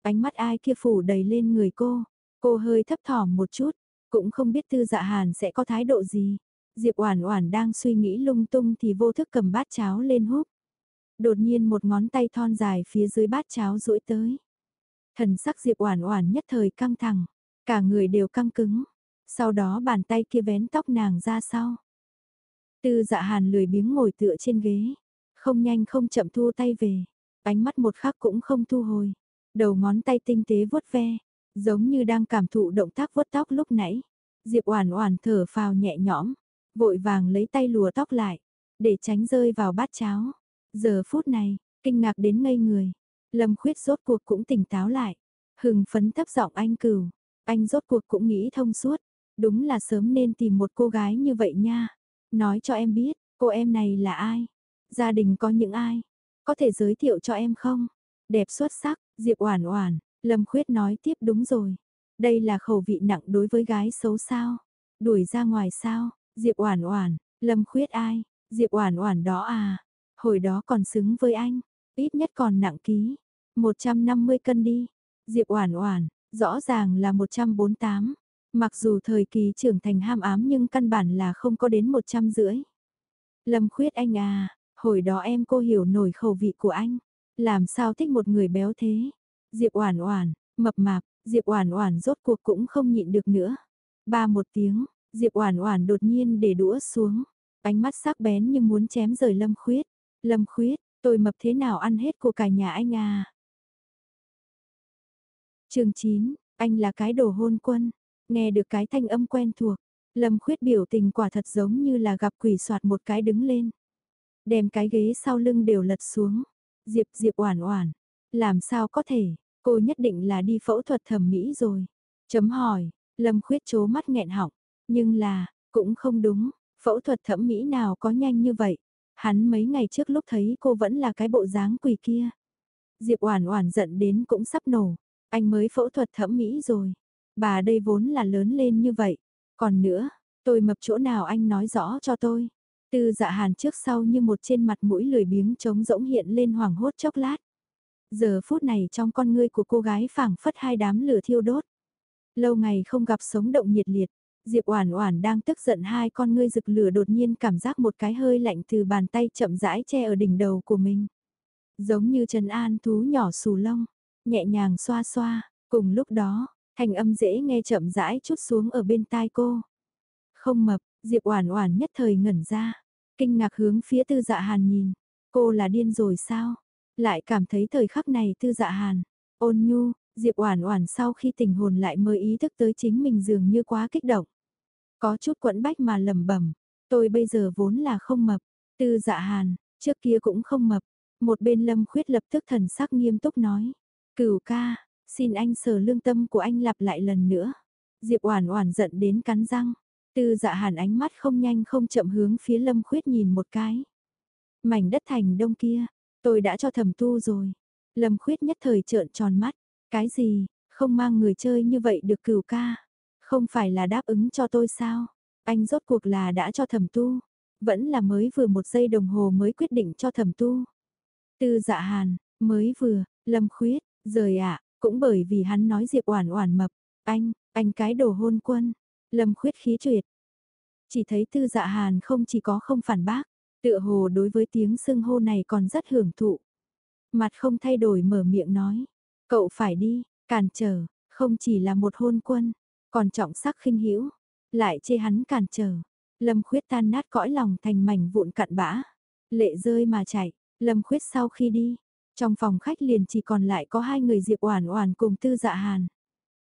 Ánh mắt ai kia phủ đầy lên người cô, cô hơi thấp thỏm một chút, cũng không biết Tư Dạ Hàn sẽ có thái độ gì. Diệp Oản Oản đang suy nghĩ lung tung thì vô thức cầm bát cháo lên húp. Đột nhiên một ngón tay thon dài phía dưới bát cháo duỗi tới. Thần sắc Diệp Oản Oản nhất thời căng thẳng, cả người đều căng cứng. Sau đó bàn tay kia vén tóc nàng ra sau. Tư Dạ Hàn lười biếng ngồi tựa trên ghế, không nhanh không chậm thu tay về, ánh mắt một khắc cũng không thu hồi. Đầu ngón tay tinh tế vuốt ve, giống như đang cảm thụ động tác vuốt tóc lúc nãy. Diệp Oản Oản thở phào nhẹ nhõm, vội vàng lấy tay lùa tóc lại, để tránh rơi vào bát cháo. Giờ phút này, kinh ngạc đến ngây người, Lâm Khuyết rốt cuộc cũng tỉnh táo lại, hừng phấn thấp giọng anh cửu, anh rốt cuộc cũng nghĩ thông suốt, đúng là sớm nên tìm một cô gái như vậy nha. Nói cho em biết, cô em này là ai? Gia đình có những ai? Có thể giới thiệu cho em không? Đẹp xuất sắc, Diệp Oản Oản, Lâm Khuyết nói tiếp đúng rồi. Đây là khẩu vị nặng đối với gái xấu sao? Đuổi ra ngoài sao? Diệp Oản Oản, Lâm Khuyết ai? Diệp Oản Oản đó à? Hồi đó còn xứng với anh, ít nhất còn nặng ký, 150 cân đi. Diệp Oản Oản, rõ ràng là 148. Mặc dù thời kỳ trưởng thành ham ám nhưng căn bản là không có đến 150. Lâm Khuyết anh à, hồi đó em cô hiểu nổi khẩu vị của anh, làm sao thích một người béo thế? Diệp Oản Oản, mập mạp, Diệp Oản Oản rốt cuộc cũng không nhịn được nữa. Ba một tiếng, Diệp Oản Oản đột nhiên để đũa xuống, Ánh mắt sắc bén như muốn chém rời Lâm Khuyết. Lâm Khuyết, tôi mập thế nào ăn hết của cả nhà anh à? Chương 9, anh là cái đồ hôn quân. Nghe được cái thanh âm quen thuộc, Lâm Khuyết biểu tình quả thật giống như là gặp quỷ soạt một cái đứng lên. Đem cái ghế sau lưng đều lật xuống. Diệp Diệp oản oản, làm sao có thể, cô nhất định là đi phẫu thuật thẩm mỹ rồi. Chấm hỏi, Lâm Khuyết chố mắt nghẹn họng, nhưng là, cũng không đúng, phẫu thuật thẩm mỹ nào có nhanh như vậy. Hắn mấy ngày trước lúc thấy cô vẫn là cái bộ dáng quỷ kia. Diệp Oản Oản giận đến cũng sắp nổ, anh mới phẫu thuật thẩm mỹ rồi. Bà đây vốn là lớn lên như vậy. Còn nữa, tôi mập chỗ nào anh nói rõ cho tôi. Tư dạ hàn trước sau như một trên mặt mũi lười biếng trống rỗng hiện lên hoàng hốt chốc lát. Giờ phút này trong con ngươi của cô gái phảng phất hai đám lửa thiêu đốt. Lâu ngày không gặp sống động nhiệt liệt, Diệp Oản Oản đang tức giận hai con ngươi rực lửa đột nhiên cảm giác một cái hơi lạnh từ bàn tay chậm rãi che ở đỉnh đầu của mình. Giống như Trần An thú nhỏ xù lông, nhẹ nhàng xoa xoa, cùng lúc đó, thanh âm dễ nghe chậm rãi chút xuống ở bên tai cô. Không mập, Diệp Oản Oản nhất thời ngẩn ra, kinh ngạc hướng phía Tư Dạ Hàn nhìn, cô là điên rồi sao? Lại cảm thấy thời khắc này Tư Dạ Hàn, ôn nhu, Diệp Oản Oản sau khi tỉnh hồn lại mới ý thức tới chính mình dường như quá kích động. Có chút quẫn bách mà lẩm bẩm, tôi bây giờ vốn là không mập, Tư Dạ Hàn, trước kia cũng không mập. Một bên Lâm Khuyết lập tức thần sắc nghiêm túc nói, "Cửu ca, xin anh sờ lương tâm của anh lặp lại lần nữa." Diệp Oản Oản giận đến cắn răng. Tư Dạ Hàn ánh mắt không nhanh không chậm hướng phía Lâm Khuyết nhìn một cái. Mảnh đất thành đông kia, tôi đã cho thẩm tu rồi. Lâm Khuyết nhất thời trợn tròn mắt, cái gì, không mang người chơi như vậy được cửu ca. Không phải là đáp ứng cho tôi sao? Anh rốt cuộc là đã cho thẩm tu. Vẫn là mới vừa một giây đồng hồ mới quyết định cho thẩm tu. Tư dạ hàn, mới vừa, lâm khuyết, rời ạ, cũng bởi vì hắn nói Diệp Oản Oản mập, anh, anh cái đồ hôn quân. Lâm khuyết khí tuyệt. Chỉ thấy tư dạ hàn không chỉ có không phản bác, tựa hồ đối với tiếng xưng hô này còn rất hưởng thụ. Mặt không thay đổi mở miệng nói, Cậu phải đi, cản trở, không chỉ là một hôn quân, còn trọng sắc khinh hữu, lại chê hắn cản trở. Lâm Khuyết tan nát cõi lòng thành mảnh vụn cặn bã, lệ rơi mà chạy. Lâm Khuyết sau khi đi, trong phòng khách liền chỉ còn lại có hai người Diệp Oản Oản cùng Tư Dạ Hàn.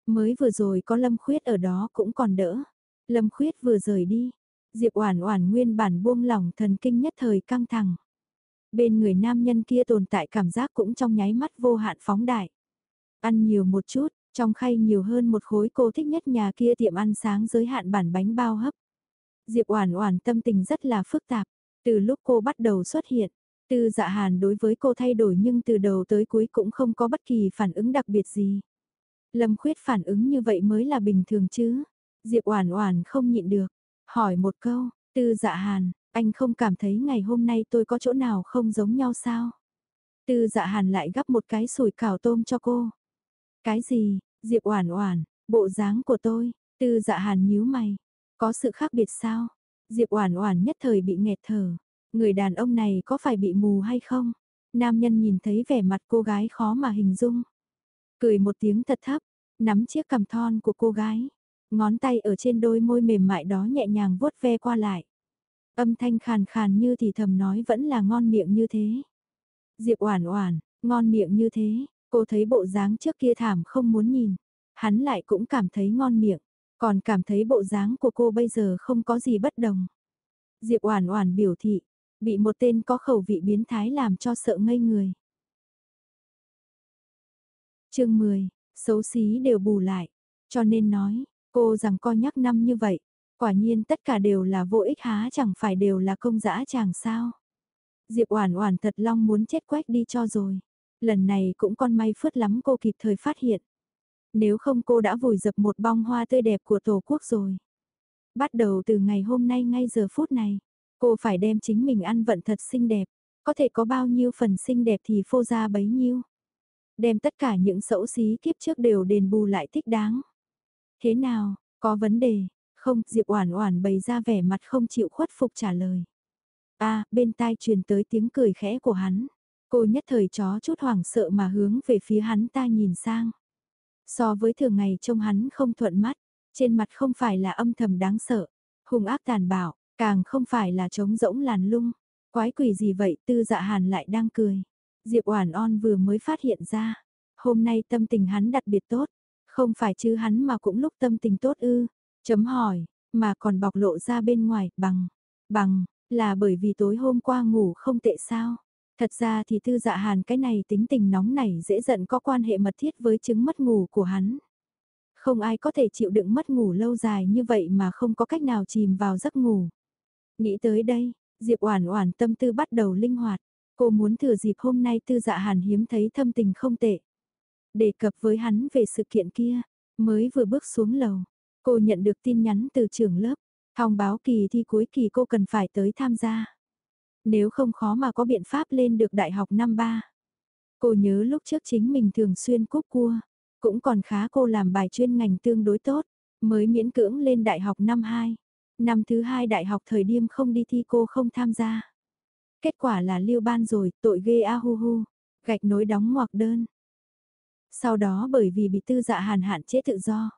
Mới vừa rồi có Lâm Khuyết ở đó cũng còn đỡ. Lâm Khuyết vừa rời đi, Diệp Oản Oản nguyên bản buông lỏng thần kinh nhất thời căng thẳng. Bên người nam nhân kia tồn tại cảm giác cũng trong nháy mắt vô hạn phóng đại. Ăn nhiều một chút, trong khay nhiều hơn một khối cô thích nhất nhà kia tiệm ăn sáng giới hạn bản bánh bao hấp. Diệp Oản Oản tâm tình rất là phức tạp, từ lúc cô bắt đầu xuất hiện, Tư Dạ Hàn đối với cô thay đổi nhưng từ đầu tới cuối cũng không có bất kỳ phản ứng đặc biệt gì. Lâm Khuyết phản ứng như vậy mới là bình thường chứ? Diệp Oản Oản không nhịn được, hỏi một câu, Tư Dạ Hàn, anh không cảm thấy ngày hôm nay tôi có chỗ nào không giống nhau sao? Tư Dạ Hàn lại gắp một cái sủi cảo tôm cho cô. Cái gì, Diệp Oản Oản, bộ dáng của tôi, Tư Dạ Hàn nhíu mày, có sự khác biệt sao? Diệp Oản Oản nhất thời bị nghẹt thở, người đàn ông này có phải bị mù hay không? Nam nhân nhìn thấy vẻ mặt cô gái khó mà hình dung. Cười một tiếng thật thấp, nắm chiếc cằm thon của cô gái, ngón tay ở trên đôi môi mềm mại đó nhẹ nhàng vuốt ve qua lại. Âm thanh khàn khàn như thì thầm nói vẫn là ngon miệng như thế. Diệp Oản Oản, ngon miệng như thế, Cô thấy bộ dáng trước kia thảm không muốn nhìn, hắn lại cũng cảm thấy ngon miệng, còn cảm thấy bộ dáng của cô bây giờ không có gì bất đồng. Diệp Oản Oản biểu thị, bị một tên có khẩu vị biến thái làm cho sợ ngây người. Chương 10, xấu xí đều bù lại, cho nên nói, cô rằng coi nhắc năm như vậy, quả nhiên tất cả đều là vô ích há chẳng phải đều là công dã chàng sao. Diệp Oản Oản thật long muốn chết quách đi cho rồi. Lần này cũng con may phớt lắm cô kịp thời phát hiện. Nếu không cô đã vùi dập một bông hoa tươi đẹp của Tổ quốc rồi. Bắt đầu từ ngày hôm nay ngay giờ phút này, cô phải đem chính mình ăn vận thật xinh đẹp. Có thể có bao nhiêu phần xinh đẹp thì phô ra bấy nhiêu. Đem tất cả những xấu xí kiếp trước đều đền bù lại thích đáng. Thế nào, có vấn đề, không, Diệp Oản Oản bày ra vẻ mặt không chịu khuất phục trả lời. A, bên tai truyền tới tiếng cười khẽ của hắn. Cô nhất thời chó chút hoảng sợ mà hướng về phía hắn ta nhìn sang. So với thường ngày trông hắn không thuận mắt, trên mặt không phải là âm thầm đáng sợ, hung ác tàn bạo, Càng không phải là trống rỗng làn lung. Quái quỷ gì vậy tư dạ hàn lại đang cười. Diệp Oản On vừa mới phát hiện ra. Hôm nay tâm tình hắn đặc biệt tốt. Không phải chứ hắn mà cũng lúc tâm tình tốt ư. Chấm hỏi, mà còn bộc lộ ra bên ngoài, bằng, bằng, là bởi vì tối hôm qua ngủ không tệ sao. Thật ra thì tư dạ hàn cái này tính tình nóng nảy dễ giận có quan hệ mật thiết với chứng mất ngủ của hắn. Không ai có thể chịu đựng mất ngủ lâu dài như vậy mà không có cách nào chìm vào giấc ngủ. Nghĩ tới đây, Diệp Oản Oản tâm tư bắt đầu linh hoạt. Cô muốn thừa dịp hôm nay Tư Dạ Hàn hiếm thấy thâm tình không tệ. Đề cập với hắn về sự kiện kia, mới vừa bước xuống lầu, cô nhận được tin nhắn từ trưởng lớp, thông báo kỳ thi cuối kỳ cô cần phải tới tham gia. Nếu không khó mà có biện pháp lên được đại học năm ba. Cô nhớ lúc trước chính mình thường xuyên cúp cua, cũng còn khá cô làm bài chuyên ngành tương đối tốt, mới miễn cưỡng lên đại học năm 2. Năm thứ hai đại học thời điểm không đi thi cô không tham gia. Kết quả là lưu ban rồi, tội ghê a hu hu, gạch nối đóng ngoặc đơn. Sau đó bởi vì bị tư dạ hàn hạn chế tự do.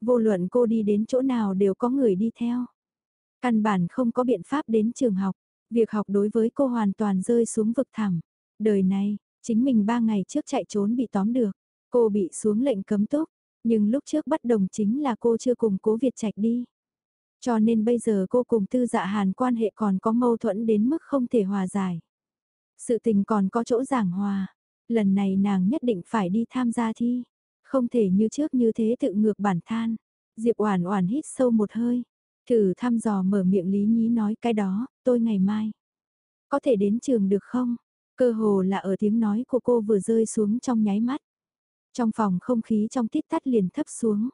Vô luận cô đi đến chỗ nào đều có người đi theo. Căn bản không có biện pháp đến trường học, việc học đối với cô hoàn toàn rơi xuống vực thẳm. Đời này, chính mình ba ngày trước chạy trốn bị tóm được, cô bị xuống lệnh cấm túc, nhưng lúc trước bất đồng chính là cô chưa cùng cố Việt Trạch đi. Cho nên bây giờ cô cùng tư dạ hàn quan hệ còn có mâu thuẫn đến mức không thể hòa giải. Sự tình còn có chỗ giảng hòa, lần này nàng nhất định phải đi tham gia thi, không thể như trước như thế tự ngược bản than. Diệp Oản Oản hít sâu một hơi, thử thăm dò mở miệng Lý Nhí nói cái đó, tôi ngày mai có thể đến trường được không? Cơ hồ là ở tiếng nói của cô vừa rơi xuống trong nháy mắt. Trong phòng không khí trong tít tắt liền thấp xuống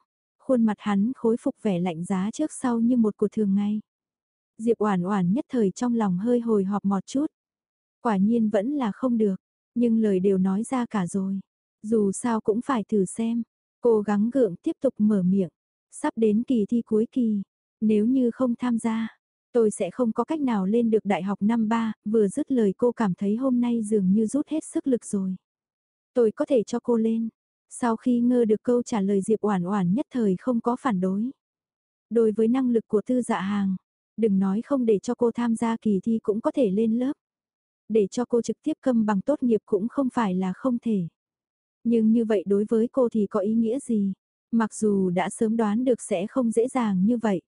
khuôn mặt hắn khối phục vẻ lạnh giá trước sau như một của thường ngày. Diệp Oản Oản nhất thời trong lòng hơi hồi hộp một chút. Quả nhiên vẫn là không được, nhưng lời đều nói ra cả rồi. Dù sao cũng phải thử xem. Cố gắng gượng tiếp tục mở miệng. Sắp đến kỳ thi cuối kỳ, nếu như không tham gia, tôi sẽ không có cách nào lên được đại học năm ba, vừa dứt lời cô cảm thấy hôm nay dường như rút hết sức lực rồi. Tôi có thể cho cô lên, sau khi ngơ được câu trả lời Diệp Oản Oản nhất thời không có phản đối. Đối với năng lực của tư dạ hàng, đừng nói không để cho cô tham gia kỳ thi cũng có thể lên lớp. Để cho cô trực tiếp câm bằng tốt nghiệp cũng không phải là không thể. Nhưng như vậy đối với cô thì có ý nghĩa gì? Mặc dù đã sớm đoán được sẽ không dễ dàng như vậy.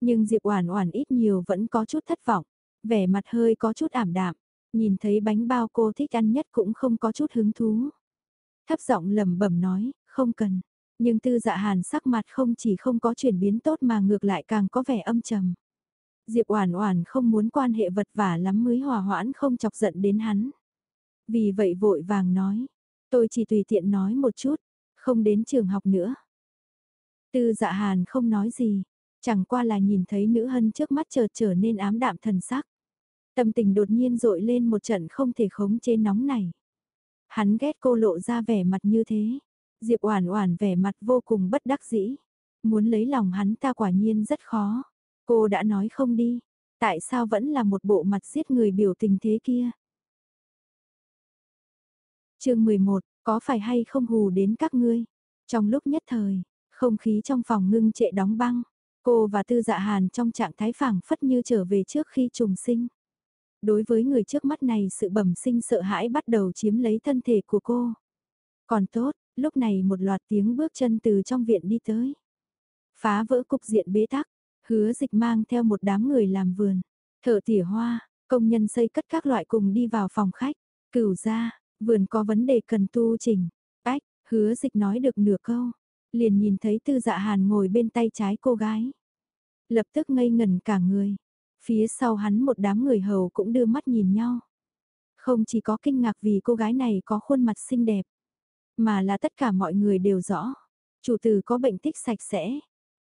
Nhưng Diệp Oản Oản ít nhiều vẫn có chút thất vọng, vẻ mặt hơi có chút ảm đạm, nhìn thấy bánh bao cô thích ăn nhất cũng không có chút hứng thú thấp giọng lẩm bẩm nói, không cần. Nhưng tư dạ hàn sắc mặt không chỉ không có chuyển biến tốt mà ngược lại càng có vẻ âm trầm. Diệp Oản Oản không muốn quan hệ vật vả lắm mới hòa hoãn không chọc giận đến hắn. Vì vậy vội vàng nói, tôi chỉ tùy tiện nói một chút, không đến trường học nữa. Tư Dạ Hàn không nói gì, chẳng qua là nhìn thấy nữ hân trước mắt chợt trở nên ám đạm thần sắc. Tâm tình đột nhiên dội lên một trận không thể khống chế nóng này. Hắn ghét cô lộ ra vẻ mặt như thế. Diệp Oản Oản vẻ mặt vô cùng bất đắc dĩ. Muốn lấy lòng hắn ta quả nhiên rất khó. Cô đã nói không đi, tại sao vẫn là một bộ mặt giết người biểu tình thế kia? Chương 11, có phải hay không hù đến các ngươi? Trong lúc nhất thời, không khí trong phòng ngưng trệ đóng băng. Cô và Tư Dạ Hàn trong trạng thái phảng phất như trở về trước khi trùng sinh. Đối với người trước mắt này sự bẩm sinh sợ hãi bắt đầu chiếm lấy thân thể của cô. Còn tốt, lúc này một loạt tiếng bước chân từ trong viện đi tới. Phá vỡ cục diện bế tắc, hứa dịch mang theo một đám người làm vườn. Thợ tỉa hoa, công nhân xây cất các loại cùng đi vào phòng khách. Cửu ra, vườn có vấn đề cần tu chỉnh. Ách, hứa dịch nói được nửa câu. Liền nhìn thấy tư dạ hàn ngồi bên tay trái cô gái. Lập tức ngây ngẩn cả người. Phía sau hắn một đám người hầu cũng đưa mắt nhìn nhau. Không chỉ có kinh ngạc vì cô gái này có khuôn mặt xinh đẹp, mà là tất cả mọi người đều rõ. Chủ tử có bệnh tích sạch sẽ,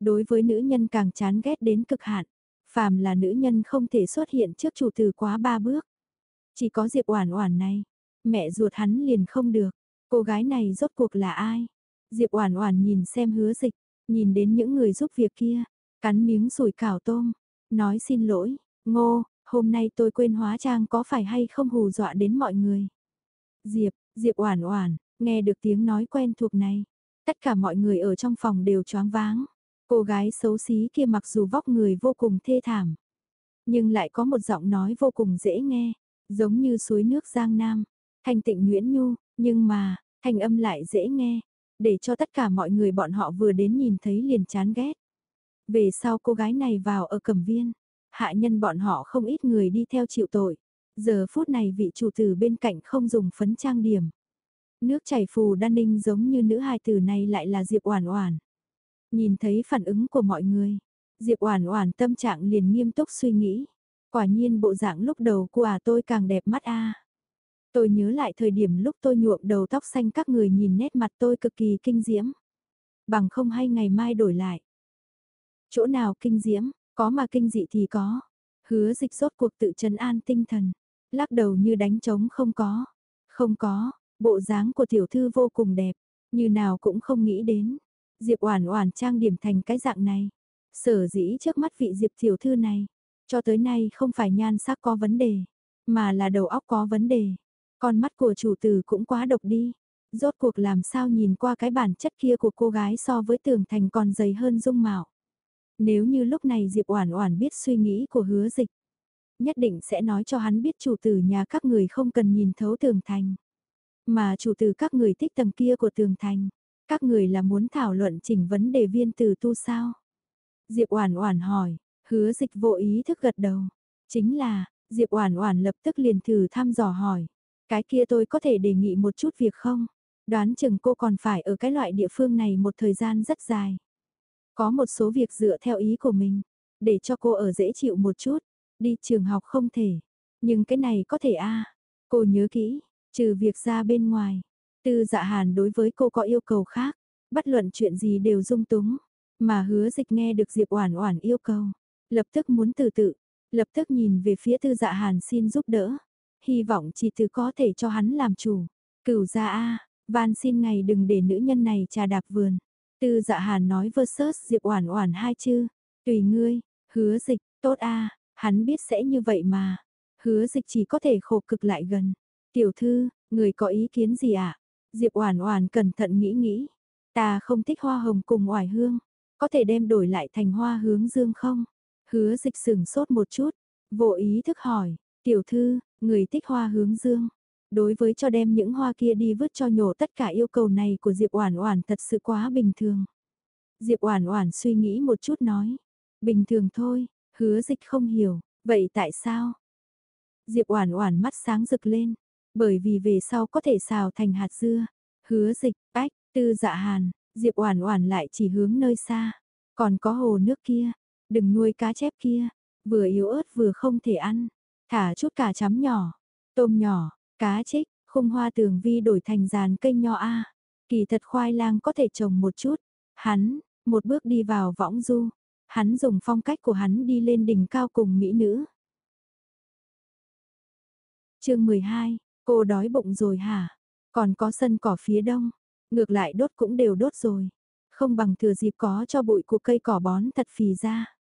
đối với nữ nhân càng chán ghét đến cực hạn. Phàm là nữ nhân không thể xuất hiện trước chủ tử quá ba bước. Chỉ có Diệp Oản Oản này, mẹ ruột hắn liền không được. Cô gái này rốt cuộc là ai? Diệp Oản Oản nhìn xem Hứa Dịch, nhìn đến những người giúp việc kia, cắn miếng sủi cảo tôm, Nói xin lỗi, ngô, hôm nay tôi quên hóa trang có phải hay không hù dọa đến mọi người. Diệp, Diệp oản oản, nghe được tiếng nói quen thuộc này. Tất cả mọi người ở trong phòng đều choáng váng. Cô gái xấu xí kia mặc dù vóc người vô cùng thê thảm. nhưng lại có một giọng nói vô cùng dễ nghe, giống như suối nước Giang Nam, thanh tịnh nhuyễn nhu, nhưng mà, thanh âm lại dễ nghe, để cho tất cả mọi người bọn họ vừa đến nhìn thấy liền chán ghét. Về sau cô gái này vào ở cẩm viên, hạ nhân bọn họ không ít người đi theo chịu tội. Giờ phút này vị chủ tử bên cạnh không dùng phấn trang điểm. Nước chảy phù đan ninh giống như nữ hài tử này lại là Diệp Oản Oản. Nhìn thấy phản ứng của mọi người, Diệp Oản Oản tâm trạng liền nghiêm túc suy nghĩ. Quả nhiên bộ dạng lúc đầu của à tôi càng đẹp mắt a. Tôi nhớ lại thời điểm lúc tôi nhuộm đầu tóc xanh các người nhìn nét mặt tôi cực kỳ kinh diễm. Bằng không hay ngày mai đổi lại. Chỗ nào kinh diễm, có mà kinh dị thì có. Hứa dịch rốt cuộc tự trấn an tinh thần. Lắc đầu như đánh trống không có. Không có, bộ dáng của tiểu thư vô cùng đẹp. Như nào cũng không nghĩ đến. Diệp Oản Oản trang điểm thành cái dạng này. Sở dĩ trước mắt vị Diệp tiểu thư này, cho tới nay không phải nhan sắc có vấn đề, mà là đầu óc có vấn đề. Con mắt của chủ tử cũng quá độc đi. Rốt cuộc làm sao nhìn qua cái bản chất kia của cô gái so với tường thành còn dày hơn dung mạo. Nếu như lúc này Diệp Oản Oản biết suy nghĩ của hứa dịch, nhất định sẽ nói cho hắn biết chủ tử nhà các người không cần nhìn thấu tường thành. Mà chủ tử các người thích tầng kia của tường thành. Các người là muốn thảo luận chỉnh vấn đề viên từ tu sao? Diệp Oản Oản hỏi, hứa dịch vô ý thức gật đầu. Chính là, Diệp Oản Oản lập tức liền thử thăm dò hỏi. Cái kia tôi có thể đề nghị một chút việc không? Đoán chừng cô còn phải ở cái loại địa phương này một thời gian rất dài. Có một số việc dựa theo ý của mình, để cho cô ở dễ chịu một chút. Đi trường học không thể, nhưng cái này có thể a. Cô nhớ kỹ, trừ việc ra bên ngoài, Tư Dạ Hàn đối với cô có yêu cầu khác, bất luận chuyện gì đều dung túng, mà Hứa Dịch nghe được Diệp Oản Oản yêu cầu, lập tức muốn từ tự, lập tức nhìn về phía Tư Dạ Hàn xin giúp đỡ hy vọng chỉ từ có thể cho hắn làm chủ. Cửu gia a, van xin ngày đừng để nữ nhân này trà đạp vườn. Tư dạ hàn nói versus Diệp Oản Oản hai chữ, tùy ngươi, hứa dịch, tốt a, hắn biết sẽ như vậy mà. Hứa dịch chỉ có thể khổ cực lại gần. Tiểu thư, người có ý kiến gì ạ? À? Diệp Oản Oản cẩn thận nghĩ nghĩ. Ta không thích hoa hồng cùng oải hương, có thể đem đổi lại thành hoa hướng dương không? Hứa dịch sừng sốt một chút, vô ý thức hỏi, tiểu thư, Người thích hoa hướng dương. Đối với cho đem những hoa kia đi vứt cho nhổ tất cả yêu cầu này của Diệp Oản Oản thật sự quá bình thường. Diệp Oản Oản suy nghĩ một chút nói, bình thường thôi, hứa dịch không hiểu, vậy tại sao? Diệp Oản Oản mắt sáng rực lên, bởi vì về sau có thể xào thành hạt dưa. Hứa dịch, ách, tư dạ hàn, Diệp Oản Oản lại chỉ hướng nơi xa, còn có hồ nước kia, đừng nuôi cá chép kia, vừa yếu ớt vừa không thể ăn. Thả chút cả chấm nhỏ, tôm nhỏ, cá trích, khung hoa tường vi đổi thành dàn cây nho A. Kỳ thật khoai lang có thể trồng một chút. Hắn, một bước đi vào võng du. Hắn dùng phong cách của hắn đi lên đỉnh cao cùng mỹ nữ. chương 12, cô đói bụng rồi hả? Còn có sân cỏ phía đông, ngược lại đốt cũng đều đốt rồi. Không bằng thừa dịp có cho bụi của cây cỏ bón thật phì ra.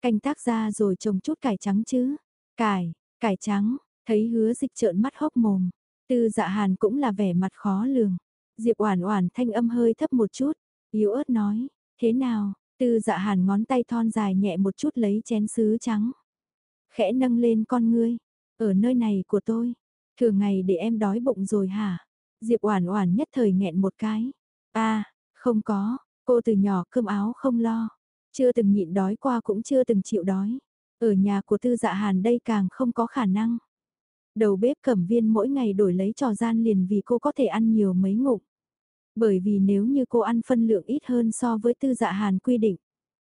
Canh tác ra rồi trồng chút cải trắng chứ. Cải, cải trắng, thấy hứa dịch trợn mắt hốc mồm. Tư dạ hàn cũng là vẻ mặt khó lường. Diệp Oản Oản thanh âm hơi thấp một chút, yếu ớt nói, thế nào, tư dạ hàn ngón tay thon dài nhẹ một chút lấy chén sứ trắng. Khẽ nâng lên con ngươi, ở nơi này của tôi, thường ngày để em đói bụng rồi hả? Diệp Oản Oản nhất thời nghẹn một cái. A, không có, cô từ nhỏ cơm áo không lo, chưa từng nhịn đói qua cũng chưa từng chịu đói. Ở nhà của tư dạ hàn đây càng không có khả năng. Đầu bếp cẩm viên mỗi ngày đổi lấy trò gian liền vì cô có thể ăn nhiều mấy ngụm. Bởi vì nếu như cô ăn phân lượng ít hơn so với tư dạ hàn quy định,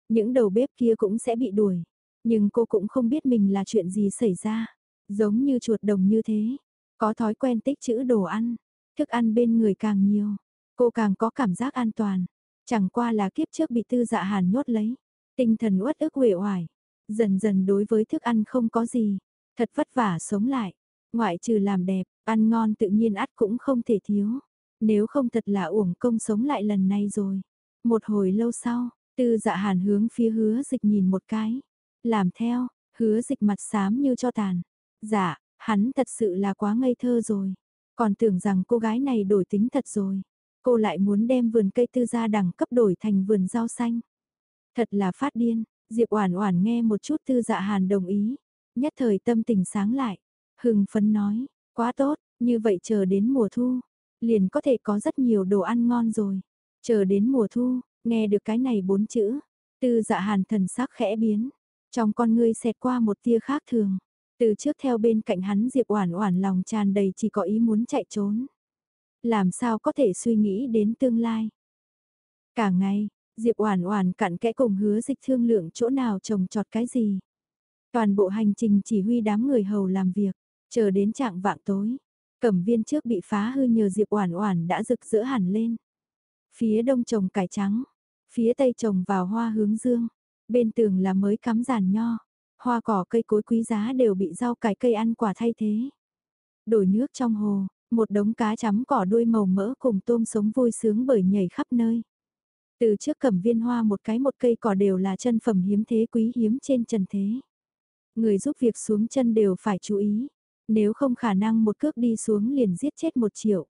những đầu bếp kia cũng sẽ bị đuổi. Nhưng cô cũng không biết mình là chuyện gì xảy ra. Giống như chuột đồng như thế. Có thói quen tích chữ đồ ăn. Thức ăn bên người càng nhiều. Cô càng có cảm giác an toàn. Chẳng qua là kiếp trước bị tư dạ hàn nhốt lấy. Tinh thần uất ức uể oải. Dần dần đối với thức ăn không có gì, thật vất vả sống lại, ngoại trừ làm đẹp, ăn ngon tự nhiên ắt cũng không thể thiếu. Nếu không thật là uổng công sống lại lần này rồi. Một hồi lâu sau, tư dạ hàn hướng phía hứa dịch nhìn một cái. Làm theo, hứa dịch mặt xám như cho tàn. Dạ, hắn thật sự là quá ngây thơ rồi. Còn tưởng rằng cô gái này đổi tính thật rồi. Cô lại muốn đem vườn cây tư gia đẳng cấp đổi thành vườn rau xanh. Thật là phát điên, Diệp Oản Oản nghe một chút Tư Dạ Hàn đồng ý, nhất thời tâm tình sáng lại, hưng phấn nói, quá tốt, như vậy chờ đến mùa thu, liền có thể có rất nhiều đồ ăn ngon rồi. Chờ đến mùa thu, nghe được cái này bốn chữ, Tư Dạ Hàn thần sắc khẽ biến, trong con ngươi xẹt qua một tia khác thường. Từ trước theo bên cạnh hắn Diệp Oản Oản lòng tràn đầy chỉ có ý muốn chạy trốn. Làm sao có thể suy nghĩ đến tương lai. Cả ngày, Diệp Oản Oản cặn kẽ cùng hứa dịch thương lượng chỗ nào trồng trọt cái gì. Toàn bộ hành trình chỉ huy đám người hầu làm việc, chờ đến trạng vạng tối. Cẩm viên trước bị phá hư nhờ Diệp Oản Oản đã rực rỡ hẳn lên. Phía đông trồng cải trắng, phía tây trồng vào hoa hướng dương, bên tường là mới cắm giàn nho, hoa cỏ cây cối quý giá đều bị rau cải cây ăn quả thay thế. Đổi nước trong hồ, một đống cá chấm cỏ đuôi màu mỡ cùng tôm sống vui sướng bởi nhảy khắp nơi. Từ trước cẩm viên hoa một cái một cây cỏ đều là chân phẩm hiếm thế quý hiếm trên trần thế. Người giúp việc xuống chân đều phải chú ý, nếu không khả năng một cước đi xuống liền giết chết một triệu.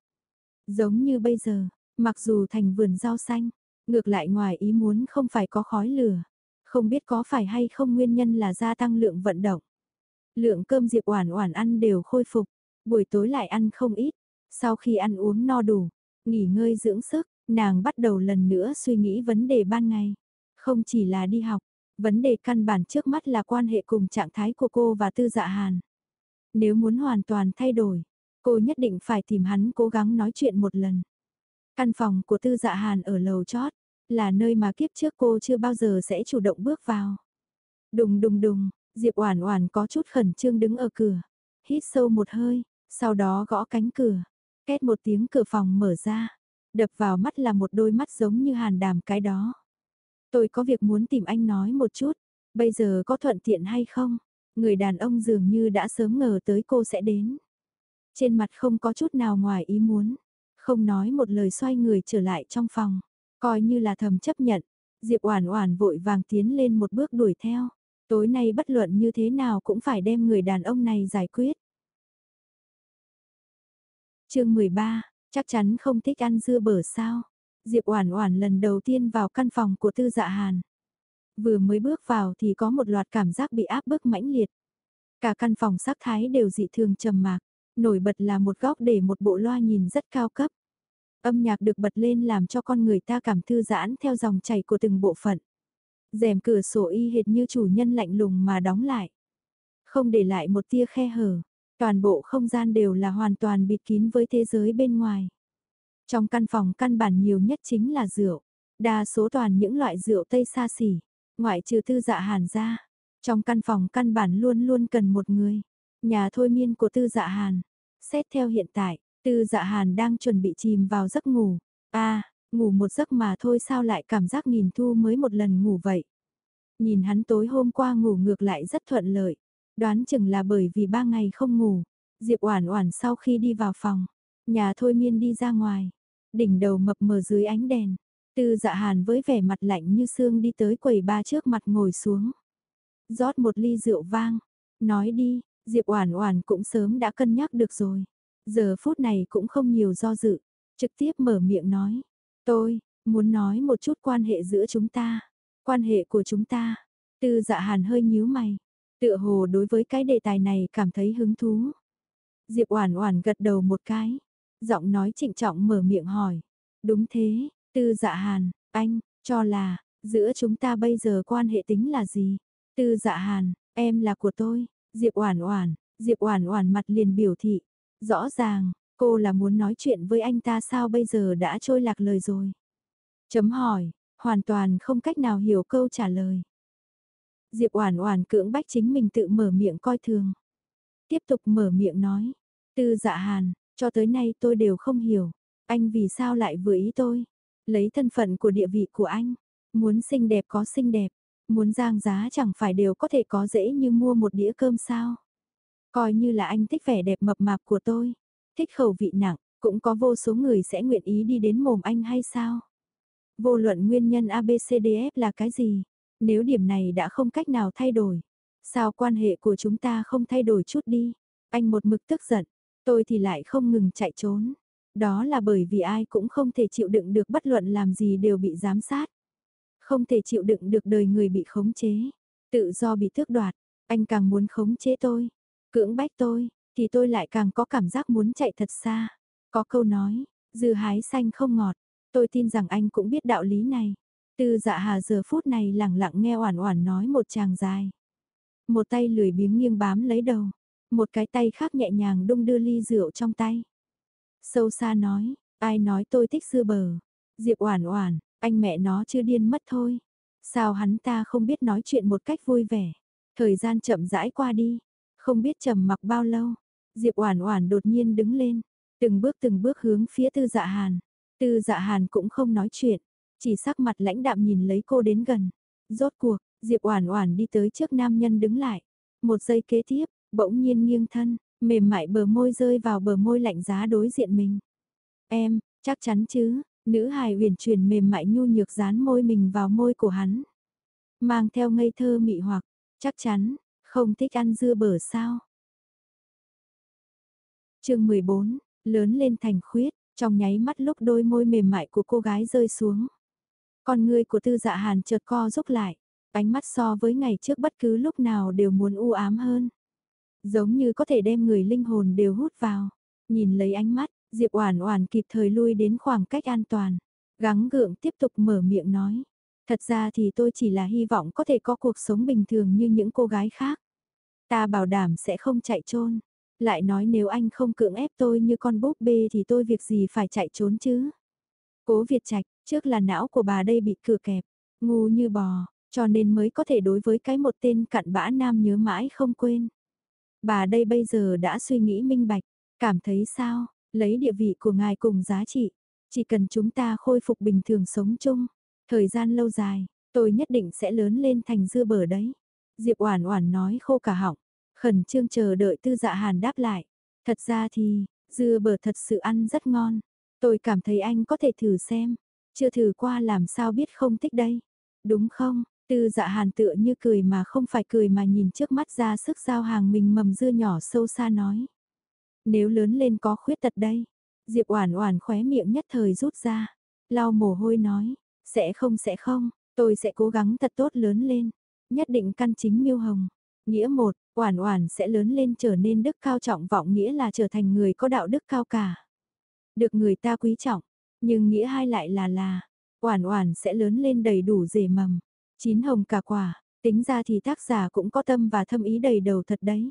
Giống như bây giờ, mặc dù thành vườn rau xanh, ngược lại ngoài ý muốn không phải có khói lửa, không biết có phải hay không nguyên nhân là gia tăng lượng vận động. Lượng cơm Diệp Oản Oản ăn đều khôi phục, buổi tối lại ăn không ít, sau khi ăn uống no đủ, nghỉ ngơi dưỡng sức, nàng bắt đầu lần nữa suy nghĩ vấn đề ban ngày. Không chỉ là đi học, vấn đề căn bản trước mắt là quan hệ cùng trạng thái của cô và Tư Dạ Hàn. Nếu muốn hoàn toàn thay đổi, cô nhất định phải tìm hắn cố gắng nói chuyện một lần. Căn phòng của Tư Dạ Hàn ở lầu chót, là nơi mà kiếp trước cô chưa bao giờ sẽ chủ động bước vào. Đùng đùng đùng, Diệp Oản Oản có chút khẩn trương đứng ở cửa, hít sâu một hơi, sau đó gõ cánh cửa, két một tiếng cửa phòng mở ra, đập vào mắt là một đôi mắt giống như hàn đàm cái đó. Tôi có việc muốn tìm anh nói một chút, bây giờ có thuận tiện hay không? Người đàn ông dường như đã sớm ngờ tới cô sẽ đến. Trên mặt không có chút nào ngoài ý muốn, không nói một lời xoay người trở lại trong phòng, coi như là thầm chấp nhận. Diệp Oản Oản vội vàng tiến lên một bước đuổi theo. Tối nay bất luận như thế nào cũng phải đem người đàn ông này giải quyết. Chương 13, chắc chắn không thích ăn dưa bở sao? Diệp Oản Oản lần đầu tiên vào căn phòng của Tư Dạ Hàn. Vừa mới bước vào thì có một loạt cảm giác bị áp bức mãnh liệt. Cả căn phòng sắc thái đều dị thường trầm mặc, nổi bật là một góc để một bộ loa nhìn rất cao cấp. Âm nhạc được bật lên làm cho con người ta cảm thư giãn theo dòng chảy của từng bộ phận. Rèm cửa sổ y hệt như chủ nhân lạnh lùng mà đóng lại. Không để lại một tia khe hở, toàn bộ không gian đều là hoàn toàn bịt kín với thế giới bên ngoài. Trong căn phòng căn bản nhiều nhất chính là rượu, đa số toàn những loại rượu tây xa xỉ, ngoại trừ tư dạ hàn ra. Trong căn phòng căn bản luôn luôn cần một người, nhà thôi miên của tư dạ hàn. Xét theo hiện tại, tư dạ hàn đang chuẩn bị chìm vào giấc ngủ. a ngủ một giấc mà thôi sao lại cảm giác nghìn thu mới một lần ngủ vậy. Nhìn hắn tối hôm qua ngủ ngược lại rất thuận lợi, đoán chừng là bởi vì ba ngày không ngủ. Diệp Oản Oản sau khi đi vào phòng, nhà thôi miên đi ra ngoài, đỉnh đầu mập mờ dưới ánh đèn. Tư dạ hàn với vẻ mặt lạnh như xương đi tới quầy ba trước mặt ngồi xuống. rót một ly rượu vang, nói đi, Diệp Oản Oản cũng sớm đã cân nhắc được rồi. Giờ phút này cũng không nhiều do dự, trực tiếp mở miệng nói, "Tôi muốn nói một chút quan hệ giữa chúng ta, quan hệ của chúng ta." Tư Dạ Hàn hơi nhíu mày, tựa hồ đối với cái đề tài này cảm thấy hứng thú. Diệp Oản Oản gật đầu một cái, giọng nói trịnh trọng mở miệng hỏi, "Đúng thế, Tư Dạ Hàn, anh cho là giữa chúng ta bây giờ quan hệ tính là gì?" Tư Dạ Hàn, em là của tôi. Diệp Oản Oản, Diệp Oản Oản mặt liền biểu thị, rõ ràng, cô là muốn nói chuyện với anh ta sao bây giờ đã trôi lạc lời rồi. Chấm hỏi, hoàn toàn không cách nào hiểu câu trả lời. Diệp Oản Oản cưỡng bách chính mình tự mở miệng coi thường. Tiếp tục mở miệng nói, Tư Dạ Hàn, cho tới nay tôi đều không hiểu, anh vì sao lại vừa ý tôi? Lấy thân phận của địa vị của anh, muốn xinh đẹp có xinh đẹp, muốn giang giá chẳng phải đều có thể có dễ như mua một đĩa cơm sao. Coi như là anh thích vẻ đẹp mập mạp của tôi, thích khẩu vị nặng, cũng có vô số người sẽ nguyện ý đi đến mồm anh hay sao? Vô luận nguyên nhân ABCDF là cái gì? Nếu điểm này đã không cách nào thay đổi, sao quan hệ của chúng ta không thay đổi chút đi? Anh một mực tức giận, tôi thì lại không ngừng chạy trốn. Đó là bởi vì ai cũng không thể chịu đựng được bất luận làm gì đều bị giám sát. Không thể chịu đựng được đời người bị khống chế. Tự do bị tước đoạt, anh càng muốn khống chế tôi. Cưỡng bách tôi, thì tôi lại càng có cảm giác muốn chạy thật xa. Có câu nói, dư hái xanh không ngọt. Tôi tin rằng anh cũng biết đạo lý này. Tư dạ hà giờ phút này lặng lặng nghe oản oản nói một chàng dài. Một tay lười biếng nghiêng bám lấy đầu. Một cái tay khác nhẹ nhàng đung đưa ly rượu trong tay. Sâu xa nói, ai nói tôi thích dưa bờ. Diệp oản oản, anh mẹ nó chưa điên mất thôi. Sao hắn ta không biết nói chuyện một cách vui vẻ. Thời gian chậm rãi qua đi. Không biết trầm mặc bao lâu. Diệp oản oản đột nhiên đứng lên. Từng bước từng bước hướng phía tư dạ hàn. Tư dạ hàn cũng không nói chuyện. Chỉ sắc mặt lãnh đạm nhìn lấy cô đến gần. Rốt cuộc, Diệp oản oản đi tới trước nam nhân đứng lại. Một giây kế tiếp, bỗng nhiên nghiêng thân, mềm mại bờ môi rơi vào bờ môi lạnh giá đối diện mình. Em, chắc chắn chứ, nữ hài uyển chuyển mềm mại nhu nhược dán môi mình vào môi của hắn. Mang theo ngây thơ mị hoặc, chắc chắn, không thích ăn dưa bở sao. chương 14, lớn lên thành khuyết, trong nháy mắt lúc đôi môi mềm mại của cô gái rơi xuống. Con người của tư dạ hàn chợt co rút lại, ánh mắt so với ngày trước bất cứ lúc nào đều muốn u ám hơn. Giống như có thể đem người linh hồn đều hút vào. Nhìn lấy ánh mắt, Diệp Oản Oản kịp thời lui đến khoảng cách an toàn. Gắng gượng tiếp tục mở miệng nói. Thật ra thì tôi chỉ là hy vọng có thể có cuộc sống bình thường như những cô gái khác. Ta bảo đảm sẽ không chạy trốn Lại nói nếu anh không cưỡng ép tôi như con búp bê thì tôi việc gì phải chạy trốn chứ. Cố Việt Trạch, trước là não của bà đây bị cửa kẹp, ngu như bò, cho nên mới có thể đối với cái một tên cặn bã nam nhớ mãi không quên. Bà đây bây giờ đã suy nghĩ minh bạch, cảm thấy sao, lấy địa vị của ngài cùng giá trị, chỉ cần chúng ta khôi phục bình thường sống chung, thời gian lâu dài, tôi nhất định sẽ lớn lên thành dưa bờ đấy. Diệp Oản Oản nói khô cả họng, khẩn trương chờ đợi Tư Dạ Hàn đáp lại. Thật ra thì, dưa bờ thật sự ăn rất ngon. Tôi cảm thấy anh có thể thử xem, chưa thử qua làm sao biết không thích đây. Đúng không? Tư dạ hàn tựa như cười mà không phải cười mà nhìn trước mắt ra sức giao hàng mình mầm dưa nhỏ sâu xa nói. Nếu lớn lên có khuyết tật đây, Diệp Oản Oản khóe miệng nhất thời rút ra, lau mồ hôi nói, sẽ không sẽ không, tôi sẽ cố gắng thật tốt lớn lên, nhất định căn chính miêu hồng. Nghĩa một, Oản Oản sẽ lớn lên trở nên đức cao trọng vọng nghĩa là trở thành người có đạo đức cao cả. Được người ta quý trọng, nhưng nghĩa hai lại là là, Oản Oản sẽ lớn lên đầy đủ rễ mầm, chín hồng cả quả, tính ra thì tác giả cũng có tâm và thâm ý đầy đầu thật đấy.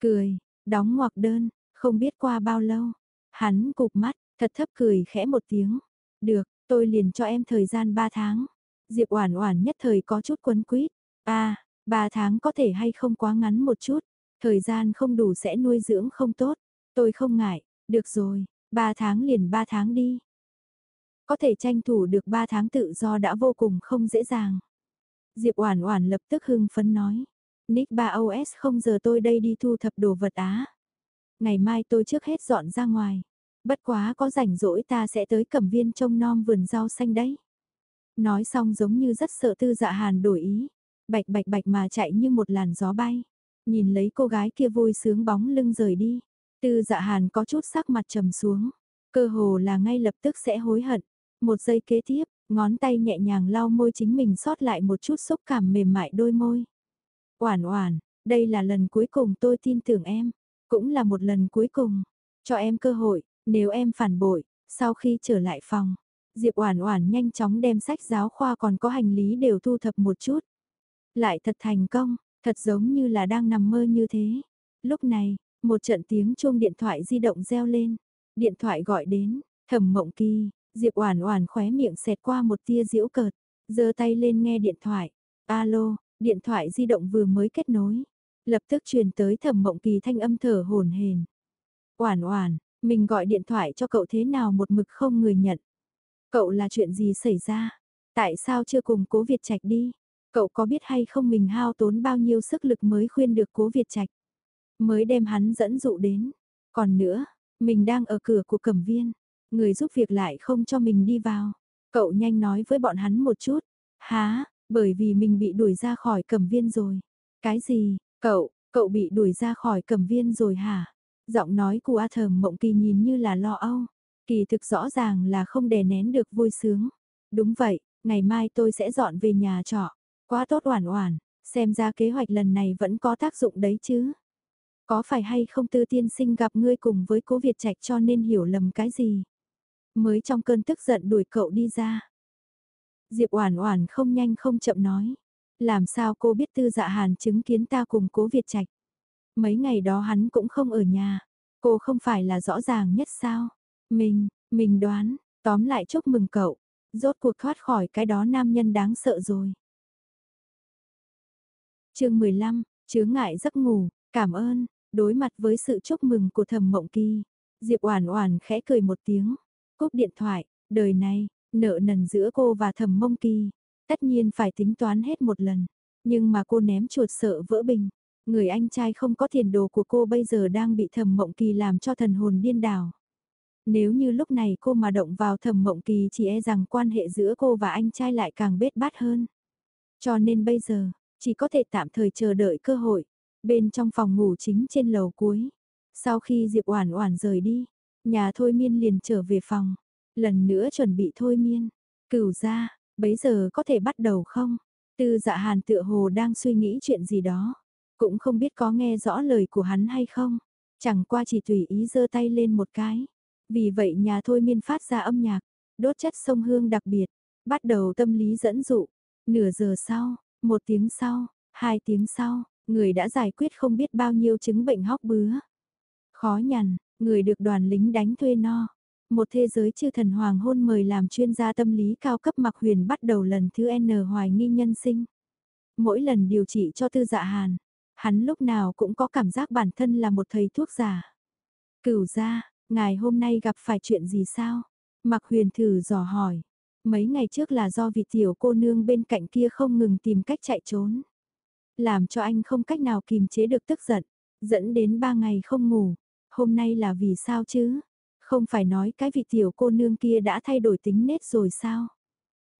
Cười, đóng ngoặc đơn, không biết qua bao lâu, hắn cụp mắt, thật thấp cười khẽ một tiếng. Được, tôi liền cho em thời gian 3 tháng. Diệp Oản Oản nhất thời có chút quấn quýt. A, à, 3 tháng có thể hay không quá ngắn một chút, thời gian không đủ sẽ nuôi dưỡng không tốt. Tôi không ngại, được rồi, 3 tháng liền 3 tháng đi. Có thể tranh thủ được 3 tháng tự do đã vô cùng không dễ dàng. Diệp Oản Oản lập tức hưng phấn nói. Nick 3OS không giờ tôi đây đi thu thập đồ vật á. Ngày mai tôi trước hết dọn ra ngoài. Bất quá có rảnh rỗi ta sẽ tới cẩm viên trông nom vườn rau xanh đấy. Nói xong giống như rất sợ tư dạ hàn đổi ý. Bạch bạch bạch mà chạy như một làn gió bay. Nhìn lấy cô gái kia vui sướng bóng lưng rời đi. Tư dạ hàn có chút sắc mặt trầm xuống. Cơ hồ là ngay lập tức sẽ hối hận. Một giây kế tiếp, ngón tay nhẹ nhàng lau môi chính mình sót lại một chút xúc cảm mềm mại đôi môi. Oản oản, đây là lần cuối cùng tôi tin tưởng em, cũng là một lần cuối cùng. Cho em cơ hội, nếu em phản bội, sau khi trở lại phòng, Diệp Oản Oản nhanh chóng đem sách giáo khoa còn có hành lý đều thu thập một chút. Lại thật thành công, thật giống như là đang nằm mơ như thế. Lúc này, một trận tiếng chuông điện thoại di động reo lên. Điện thoại gọi đến, Thẩm Mộng Kỳ, Diệp Oản Oản khóe miệng xẹt qua một tia giễu cợt, giơ tay lên nghe điện thoại. Alo, điện thoại di động vừa mới kết nối, lập tức truyền tới Thẩm Mộng Kỳ thanh âm thở hổn hển. Oản Oản, mình gọi điện thoại cho cậu thế nào một mực không người nhận. Cậu là chuyện gì xảy ra? Tại sao chưa cùng Cố Việt Trạch đi? Cậu có biết hay không mình hao tốn bao nhiêu sức lực mới khuyên được Cố Việt Trạch? Mới đem hắn dẫn dụ đến. Còn nữa, mình đang ở cửa của Cẩm Viên, Người giúp việc lại không cho mình đi vào. Cậu nhanh nói với bọn hắn một chút. Há, bởi vì mình bị đuổi ra khỏi cẩm viên rồi. Cái gì, cậu, cậu bị đuổi ra khỏi cẩm viên rồi hả? Giọng nói của A Thầm Mộng Kỳ nhìn như là lo âu. Kỳ thực rõ ràng là không đè nén được vui sướng. Đúng vậy, ngày mai tôi sẽ dọn về nhà trọ. Quá tốt Oản Oản, xem ra kế hoạch lần này vẫn có tác dụng đấy chứ. Có phải hay không Tư tiên sinh gặp ngươi cùng với Cố Việt Trạch cho nên hiểu lầm cái gì? Mới trong cơn tức giận đuổi cậu đi ra. Diệp Oản Oản không nhanh không chậm nói, làm sao cô biết Tư Dạ Hàn chứng kiến ta cùng Cố Việt Trạch? Mấy ngày đó hắn cũng không ở nhà, cô không phải là rõ ràng nhất sao? Mình, mình đoán, tóm lại chúc mừng cậu, rốt cuộc thoát khỏi cái đó nam nhân đáng sợ rồi. Chương 15, chướng ngại giấc ngủ, cảm ơn, đối mặt với sự chúc mừng của Thẩm Mộng Kỳ, Diệp Oản Oản khẽ cười một tiếng, cúp điện thoại, đời này, nợ nần giữa cô và Thẩm Mộng Kỳ, tất nhiên phải tính toán hết một lần, nhưng mà cô ném chuột sợ vỡ bình. Người anh trai không có tiền đồ của cô bây giờ đang bị Thẩm Mộng Kỳ làm cho thần hồn điên đảo. Nếu như lúc này cô mà động vào Thẩm Mộng Kỳ chỉ e rằng quan hệ giữa cô và anh trai lại càng bết bát hơn. Cho nên bây giờ, chỉ có thể tạm thời chờ đợi cơ hội, bên trong phòng ngủ chính trên lầu cuối. Sau khi Diệp Oản Oản rời đi, nhà thôi miên liền trở về phòng, lần nữa chuẩn bị thôi miên. Cửu ra, bấy giờ có thể bắt đầu không? Tư dạ hàn tựa hồ đang suy nghĩ chuyện gì đó, cũng không biết có nghe rõ lời của hắn hay không. Chẳng qua chỉ tùy ý giơ tay lên một cái. Vì vậy nhà thôi miên phát ra âm nhạc, đốt chất sông hương đặc biệt, bắt đầu tâm lý dẫn dụ. Nửa giờ sau, một tiếng sau, hai tiếng sau, người đã giải quyết không biết bao nhiêu chứng bệnh hóc bứa. Khó nhằn, người được đoàn lính đánh thuê no. Một thế giới chư thần hoàng hôn mời làm chuyên gia tâm lý cao cấp mặc huyền bắt đầu lần thứ N hoài nghi nhân sinh. Mỗi lần điều trị cho tư dạ hàn, hắn lúc nào cũng có cảm giác bản thân là một thầy thuốc giả. Cửu ra, ngài hôm nay gặp phải chuyện gì sao? Mặc huyền thử dò hỏi. Mấy ngày trước là do vị tiểu cô nương bên cạnh kia không ngừng tìm cách chạy trốn. Làm cho anh không cách nào kìm chế được tức giận, dẫn đến ba ngày không ngủ. Hôm nay là vì sao chứ? Không phải nói cái vị tiểu cô nương kia đã thay đổi tính nết rồi sao?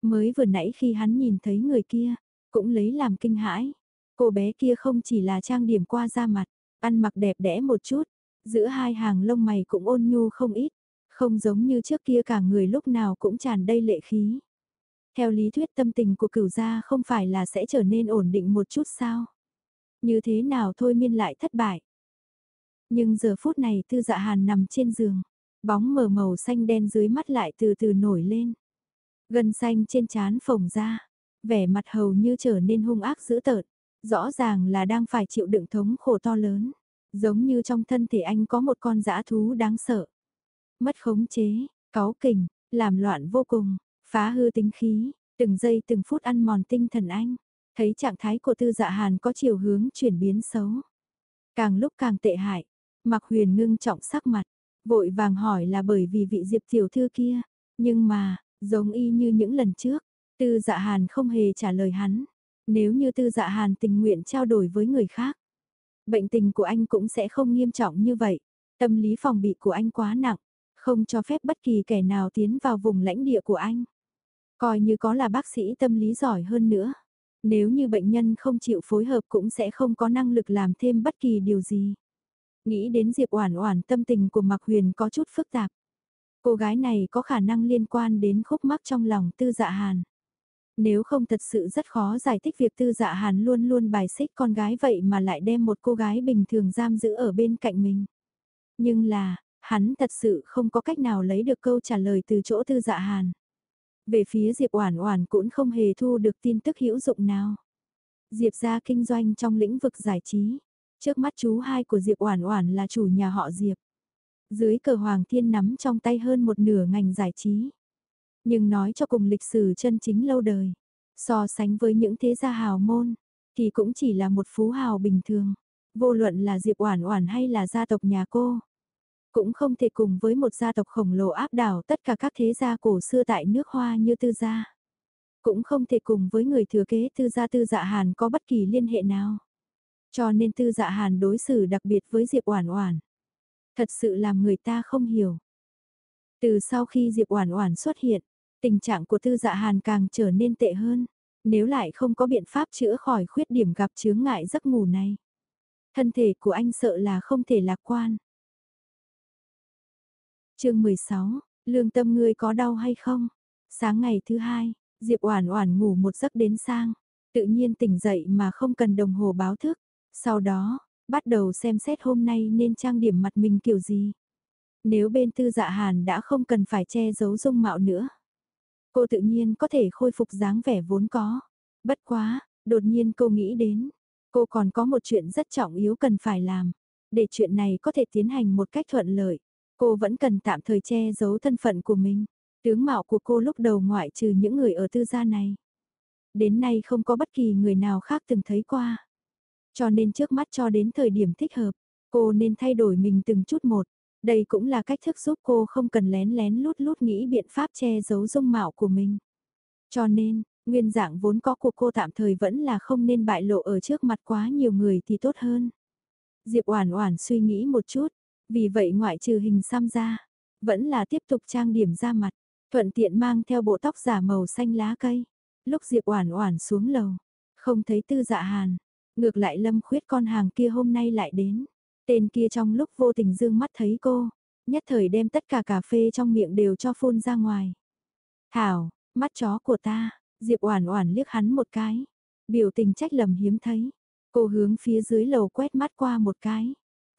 Mới vừa nãy khi hắn nhìn thấy người kia, cũng lấy làm kinh hãi. Cô bé kia không chỉ là trang điểm qua da mặt, ăn mặc đẹp đẽ một chút, giữa hai hàng lông mày cũng ôn nhu không ít, không giống như trước kia cả người lúc nào cũng tràn đầy lệ khí. Theo lý thuyết tâm tình của cửu gia không phải là sẽ trở nên ổn định một chút sao? Như thế nào thôi miên lại thất bại. Nhưng giờ phút này tư dạ hàn nằm trên giường, bóng mờ màu xanh đen dưới mắt lại từ từ nổi lên. Gân xanh trên trán phồng ra, vẻ mặt hầu như trở nên hung ác dữ tợn, rõ ràng là đang phải chịu đựng thống khổ to lớn, giống như trong thân thể anh có một con dã thú đáng sợ mất khống chế, cáu kỉnh, làm loạn vô cùng, phá hư tính khí, từng giây từng phút ăn mòn tinh thần anh. Thấy trạng thái của tư dạ hàn có chiều hướng chuyển biến xấu. Càng lúc càng tệ hại, Mạc huyền ngưng trọng sắc mặt, vội vàng hỏi là bởi vì vị diệp tiểu thư kia. Nhưng mà, giống y như những lần trước, tư dạ hàn không hề trả lời hắn. Nếu như tư dạ hàn tình nguyện trao đổi với người khác, bệnh tình của anh cũng sẽ không nghiêm trọng như vậy. Tâm lý phòng bị của anh quá nặng, không cho phép bất kỳ kẻ nào tiến vào vùng lãnh địa của anh. Coi như có là bác sĩ tâm lý giỏi hơn nữa. Nếu như bệnh nhân không chịu phối hợp cũng sẽ không có năng lực làm thêm bất kỳ điều gì. Nghĩ đến Diệp Oản Oản tâm tình của Mạc Huyền có chút phức tạp. Cô gái này có khả năng liên quan đến khúc mắc trong lòng Tư Dạ Hàn. Nếu không thật sự rất khó giải thích việc Tư Dạ Hàn luôn luôn bài xích con gái vậy mà lại đem một cô gái bình thường giam giữ ở bên cạnh mình. Nhưng là, Hắn thật sự không có cách nào lấy được câu trả lời từ chỗ tư dạ hàn. Về phía Diệp Oản Oản cũng không hề thu được tin tức hữu dụng nào. Diệp gia kinh doanh trong lĩnh vực giải trí. Trước mắt chú hai của Diệp Oản Oản là chủ nhà họ Diệp. Dưới cờ Hoàng Thiên nắm trong tay hơn một nửa ngành giải trí. Nhưng nói cho cùng lịch sử chân chính lâu đời, so sánh với những thế gia hào môn, thì cũng chỉ là một phú hào bình thường. Vô luận là Diệp Oản Oản hay là gia tộc nhà cô, cũng không thể cùng với một gia tộc khổng lồ áp đảo tất cả các thế gia cổ xưa tại nước hoa như tư gia. Cũng không thể cùng với người thừa kế tư gia tư dạ hàn có bất kỳ liên hệ nào. Cho nên tư dạ hàn đối xử đặc biệt với Diệp Oản Oản. Thật sự làm người ta không hiểu. Từ sau khi Diệp Oản Oản xuất hiện, tình trạng của tư dạ hàn càng trở nên tệ hơn. Nếu lại không có biện pháp chữa khỏi khuyết điểm gặp chướng ngại giấc ngủ này. Thân thể của anh sợ là không thể lạc quan chương 16, lương tâm ngươi có đau hay không? Sáng ngày thứ hai, Diệp Oản Oản ngủ một giấc đến sang, tự nhiên tỉnh dậy mà không cần đồng hồ báo thức. Sau đó, bắt đầu xem xét hôm nay nên trang điểm mặt mình kiểu gì. Nếu bên Tư Dạ Hàn đã không cần phải che giấu dung mạo nữa, cô tự nhiên có thể khôi phục dáng vẻ vốn có. Bất quá, đột nhiên cô nghĩ đến, cô còn có một chuyện rất trọng yếu cần phải làm. Để chuyện này có thể tiến hành một cách thuận lợi, cô vẫn cần tạm thời che giấu thân phận của mình. Tướng mạo của cô lúc đầu ngoại trừ những người ở tư gia này. Đến nay không có bất kỳ người nào khác từng thấy qua. Cho nên trước mắt cho đến thời điểm thích hợp, cô nên thay đổi mình từng chút một. Đây cũng là cách thức giúp cô không cần lén lén lút lút nghĩ biện pháp che giấu dung mạo của mình. Cho nên, nguyên dạng vốn có của cô tạm thời vẫn là không nên bại lộ ở trước mặt quá nhiều người thì tốt hơn. Diệp Oản Oản suy nghĩ một chút, vì vậy ngoại trừ hình xăm ra, vẫn là tiếp tục trang điểm da mặt, thuận tiện mang theo bộ tóc giả màu xanh lá cây. Lúc Diệp Oản Oản xuống lầu, không thấy Tư Dạ Hàn, ngược lại Lâm Khuyết con hàng kia hôm nay lại đến. Tên kia trong lúc vô tình dương mắt thấy cô, nhất thời đem tất cả cà phê trong miệng đều cho phun ra ngoài. "Thảo, mắt chó của ta." Diệp Oản Oản liếc hắn một cái, biểu tình trách lầm hiếm thấy. Cô hướng phía dưới lầu quét mắt qua một cái,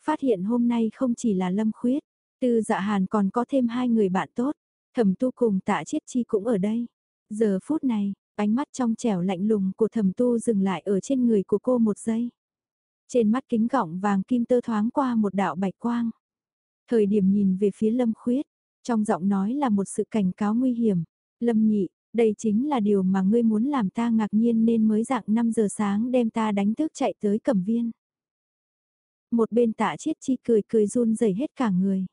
phát hiện hôm nay không chỉ là Lâm Khuyết, Tư Dạ Hàn còn có thêm hai người bạn tốt, Thẩm Tu cùng Tạ Chiết Chi cũng ở đây. Giờ phút này, ánh mắt trong trẻo lạnh lùng của Thẩm Tu dừng lại ở trên người của cô một giây. Trên mắt kính gọng vàng kim tơ thoáng qua một đạo bạch quang. Thời điểm nhìn về phía Lâm Khuyết, trong giọng nói là một sự cảnh cáo nguy hiểm. Lâm nhị, đây chính là điều mà ngươi muốn làm ta ngạc nhiên nên mới dạng 5 giờ sáng đem ta đánh thức chạy tới cẩm viên. Một bên tạ chiết chi cười cười run rẩy hết cả người.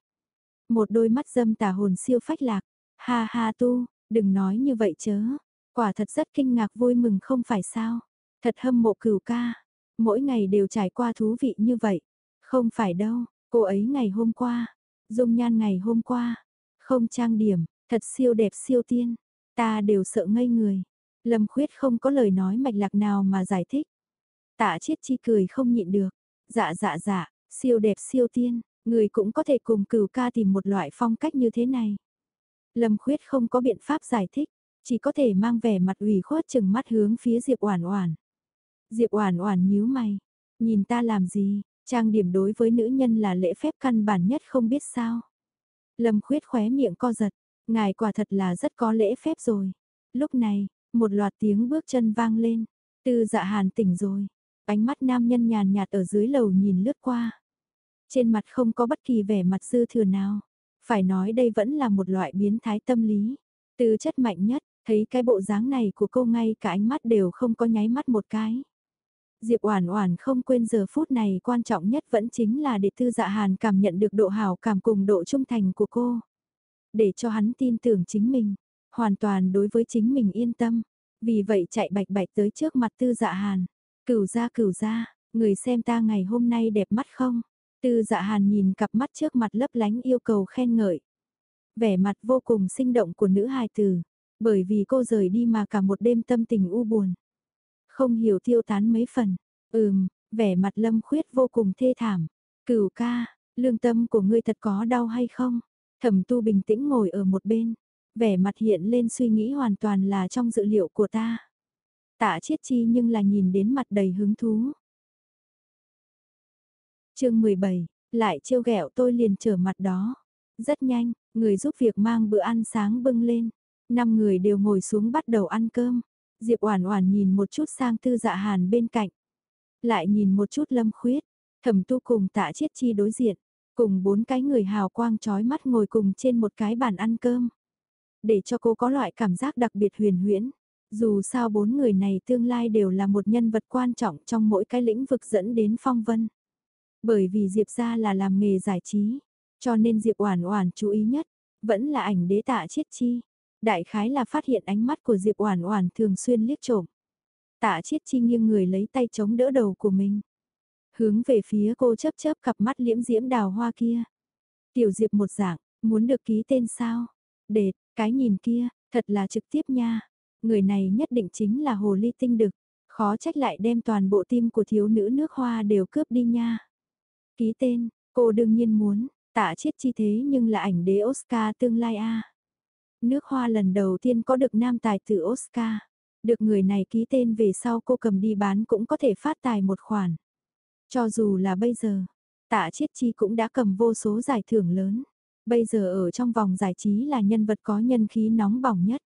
Một đôi mắt dâm tà hồn siêu phách lạc. Ha ha tu, đừng nói như vậy chớ. Quả thật rất kinh ngạc vui mừng không phải sao. Thật hâm mộ cửu ca. Mỗi ngày đều trải qua thú vị như vậy. Không phải đâu, cô ấy ngày hôm qua. Dung nhan ngày hôm qua. Không trang điểm, thật siêu đẹp siêu tiên. Ta đều sợ ngây người. Lâm khuyết không có lời nói mạch lạc nào mà giải thích. Tạ chiết chi cười không nhịn được. Dạ dạ dạ, siêu đẹp siêu tiên, người cũng có thể cùng cửu ca tìm một loại phong cách như thế này. Lâm khuyết không có biện pháp giải thích, chỉ có thể mang vẻ mặt ủy khuất chừng mắt hướng phía Diệp Oản Oản. Diệp Oản Oản nhíu mày, nhìn ta làm gì, trang điểm đối với nữ nhân là lễ phép căn bản nhất không biết sao. Lâm khuyết khóe miệng co giật, ngài quả thật là rất có lễ phép rồi. Lúc này, một loạt tiếng bước chân vang lên, Tư Dạ Hàn tỉnh rồi, ánh mắt nam nhân nhàn nhạt ở dưới lầu nhìn lướt qua. Trên mặt không có bất kỳ vẻ mặt dư thừa nào, phải nói đây vẫn là một loại biến thái tâm lý. Tư chất mạnh nhất, thấy cái bộ dáng này của cô ngay cả ánh mắt đều không có nháy mắt một cái. Diệp Oản Oản không quên giờ phút này quan trọng nhất vẫn chính là để Tư Dạ Hàn cảm nhận được độ hảo cảm cùng độ trung thành của cô để cho hắn tin tưởng chính mình, hoàn toàn đối với chính mình yên tâm. Vì vậy chạy bạch bạch tới trước mặt tư dạ hàn. Cửu gia cửu gia người xem ta ngày hôm nay đẹp mắt không? Tư dạ hàn nhìn cặp mắt trước mặt lấp lánh yêu cầu khen ngợi. Vẻ mặt vô cùng sinh động của nữ hài tử, bởi vì cô rời đi mà cả một đêm tâm tình u buồn. Không hiểu tiêu tán mấy phần, ừm, vẻ mặt lâm khuyết vô cùng thê thảm. Cửu ca, lương tâm của ngươi thật có đau hay không? Thẩm tu bình tĩnh ngồi ở một bên, vẻ mặt hiện lên suy nghĩ hoàn toàn là trong dự liệu của ta. Tạ chiết chi nhưng là nhìn đến mặt đầy hứng thú. chương 17, lại trêu ghẹo tôi liền trở mặt đó. Rất nhanh, người giúp việc mang bữa ăn sáng bưng lên. Năm người đều ngồi xuống bắt đầu ăn cơm. Diệp Oản Oản nhìn một chút sang Tư Dạ Hàn bên cạnh, lại nhìn một chút Lâm Khuyết, Thẩm Tu cùng Tạ Chiết Chi đối diện. Cùng bốn cái người hào quang chói mắt ngồi cùng trên một cái bàn ăn cơm. Để cho cô có loại cảm giác đặc biệt huyền huyễn. Dù sao bốn người này tương lai đều là một nhân vật quan trọng trong mỗi cái lĩnh vực dẫn đến phong vân. Bởi vì Diệp gia là làm nghề giải trí, cho nên Diệp Oản Oản chú ý nhất vẫn là ảnh đế tạ chiết chi. Đại khái là phát hiện ánh mắt của Diệp Oản Oản thường xuyên liếc trộm. Tạ chiết chi nghiêng người lấy tay chống đỡ đầu của mình hướng về phía cô chớp chớp cặp mắt liễm diễm đào hoa kia. Tiểu Diệp một dạng, muốn được ký tên sao? Đệt, cái nhìn kia, thật là trực tiếp nha. Người này nhất định chính là hồ ly tinh đực, khó trách lại đem toàn bộ tim của thiếu nữ nước hoa đều cướp đi nha. Ký tên, cô đương nhiên muốn, tạ chết chi thế nhưng là ảnh đế Oscar tương lai a. Nước hoa lần đầu tiên có được nam tài tử Oscar. Được người này ký tên về sau cô cầm đi bán cũng có thể phát tài một khoản. Cho dù là bây giờ, tạ chiết chi cũng đã cầm vô số giải thưởng lớn. Bây giờ ở trong vòng giải trí là nhân vật có nhân khí nóng bỏng nhất.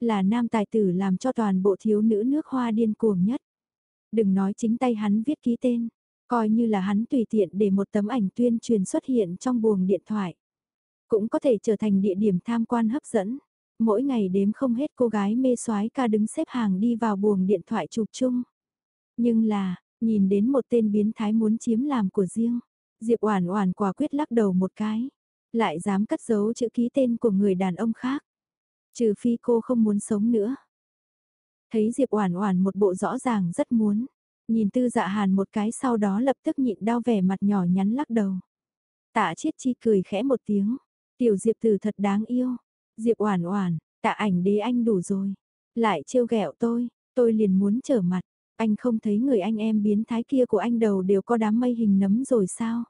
Là nam tài tử làm cho toàn bộ thiếu nữ nước hoa điên cuồng nhất. Đừng nói chính tay hắn viết ký tên, coi như là hắn tùy tiện để một tấm ảnh tuyên truyền xuất hiện trong buồng điện thoại. Cũng có thể trở thành địa điểm tham quan hấp dẫn. Mỗi ngày đếm không hết cô gái mê soái ca đứng xếp hàng đi vào buồng điện thoại chụp chung. Nhưng là, nhìn đến một tên biến thái muốn chiếm làm của riêng, Diệp Oản Oản quả quyết lắc đầu một cái, lại dám cất giấu chữ ký tên của người đàn ông khác. Trừ phi cô không muốn sống nữa. Thấy Diệp Oản Oản một bộ rõ ràng rất muốn, nhìn Tư Dạ Hàn một cái sau đó lập tức nhịn đau vẻ mặt nhỏ nhắn lắc đầu. Tạ Chiết Chi cười khẽ một tiếng, "Tiểu Diệp tử thật đáng yêu." Diệp Oản Oản, Tạ ảnh đế anh đủ rồi, lại trêu ghẹo tôi, tôi liền muốn trở mặt, anh không thấy người anh em biến thái kia của anh đầu đều có đám mây hình nấm rồi sao?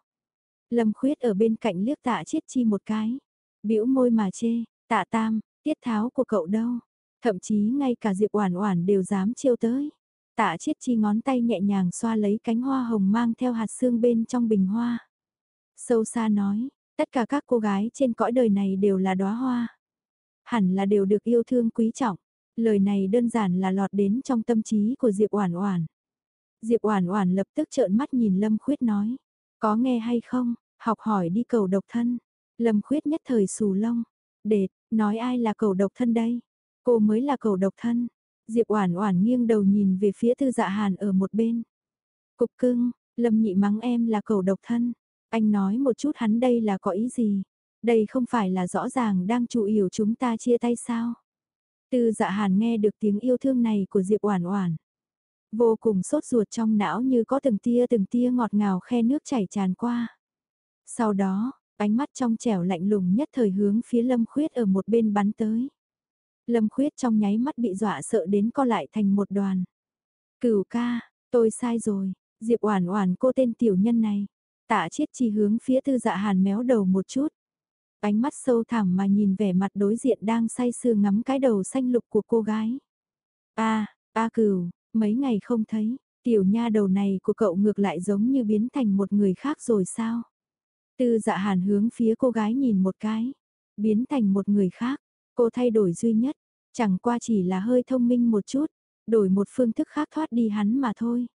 Lâm Khuyết ở bên cạnh liếc Tạ Chiết Chi một cái, bĩu môi mà chê, "Tạ Tam, tiết tháo của cậu đâu?" Thậm chí ngay cả Diệp Oản Oản đều dám trêu tới. Tạ Chiết Chi ngón tay nhẹ nhàng xoa lấy cánh hoa hồng mang theo hạt sương bên trong bình hoa. Sâu xa nói, tất cả các cô gái trên cõi đời này đều là đóa hoa. Hẳn là đều được yêu thương quý trọng. Lời này đơn giản là lọt đến trong tâm trí của Diệp Oản Oản. Diệp Oản Oản lập tức trợn mắt nhìn Lâm Khuyết nói, "Có nghe hay không? Học hỏi đi cầu độc thân." Lâm Khuyết nhất thời sù lông, "Đệt, nói ai là cầu độc thân đây? Cô mới là cầu độc thân." Diệp Oản Oản nghiêng đầu nhìn về phía Tư Dạ Hàn ở một bên. "Cục cưng, Lâm Nhị mắng em là cầu độc thân, anh nói một chút hắn đây là có ý gì?" Đây không phải là rõ ràng đang chủ yếu chúng ta chia tay sao? Tư dạ hàn nghe được tiếng yêu thương này của Diệp Oản Oản. Vô cùng sốt ruột trong não như có từng tia từng tia ngọt ngào khe nước chảy tràn qua. Sau đó, ánh mắt trong trẻo lạnh lùng nhất thời hướng phía Lâm Khuyết ở một bên bắn tới. Lâm Khuyết trong nháy mắt bị dọa sợ đến co lại thành một đoàn. Cửu ca, tôi sai rồi, Diệp Oản Oản cô tên tiểu nhân này. Tạ Chiết chỉ hướng phía Tư Dạ Hàn méo đầu một chút ánh mắt sâu thẳm mà nhìn vẻ mặt đối diện đang say sưa ngắm cái đầu xanh lục của cô gái. A, a cửu, mấy ngày không thấy, tiểu nha đầu này của cậu ngược lại giống như biến thành một người khác rồi sao? Tư dạ hàn hướng phía cô gái nhìn một cái, biến thành một người khác, cô thay đổi duy nhất, chẳng qua chỉ là hơi thông minh một chút, đổi một phương thức khác thoát đi hắn mà thôi.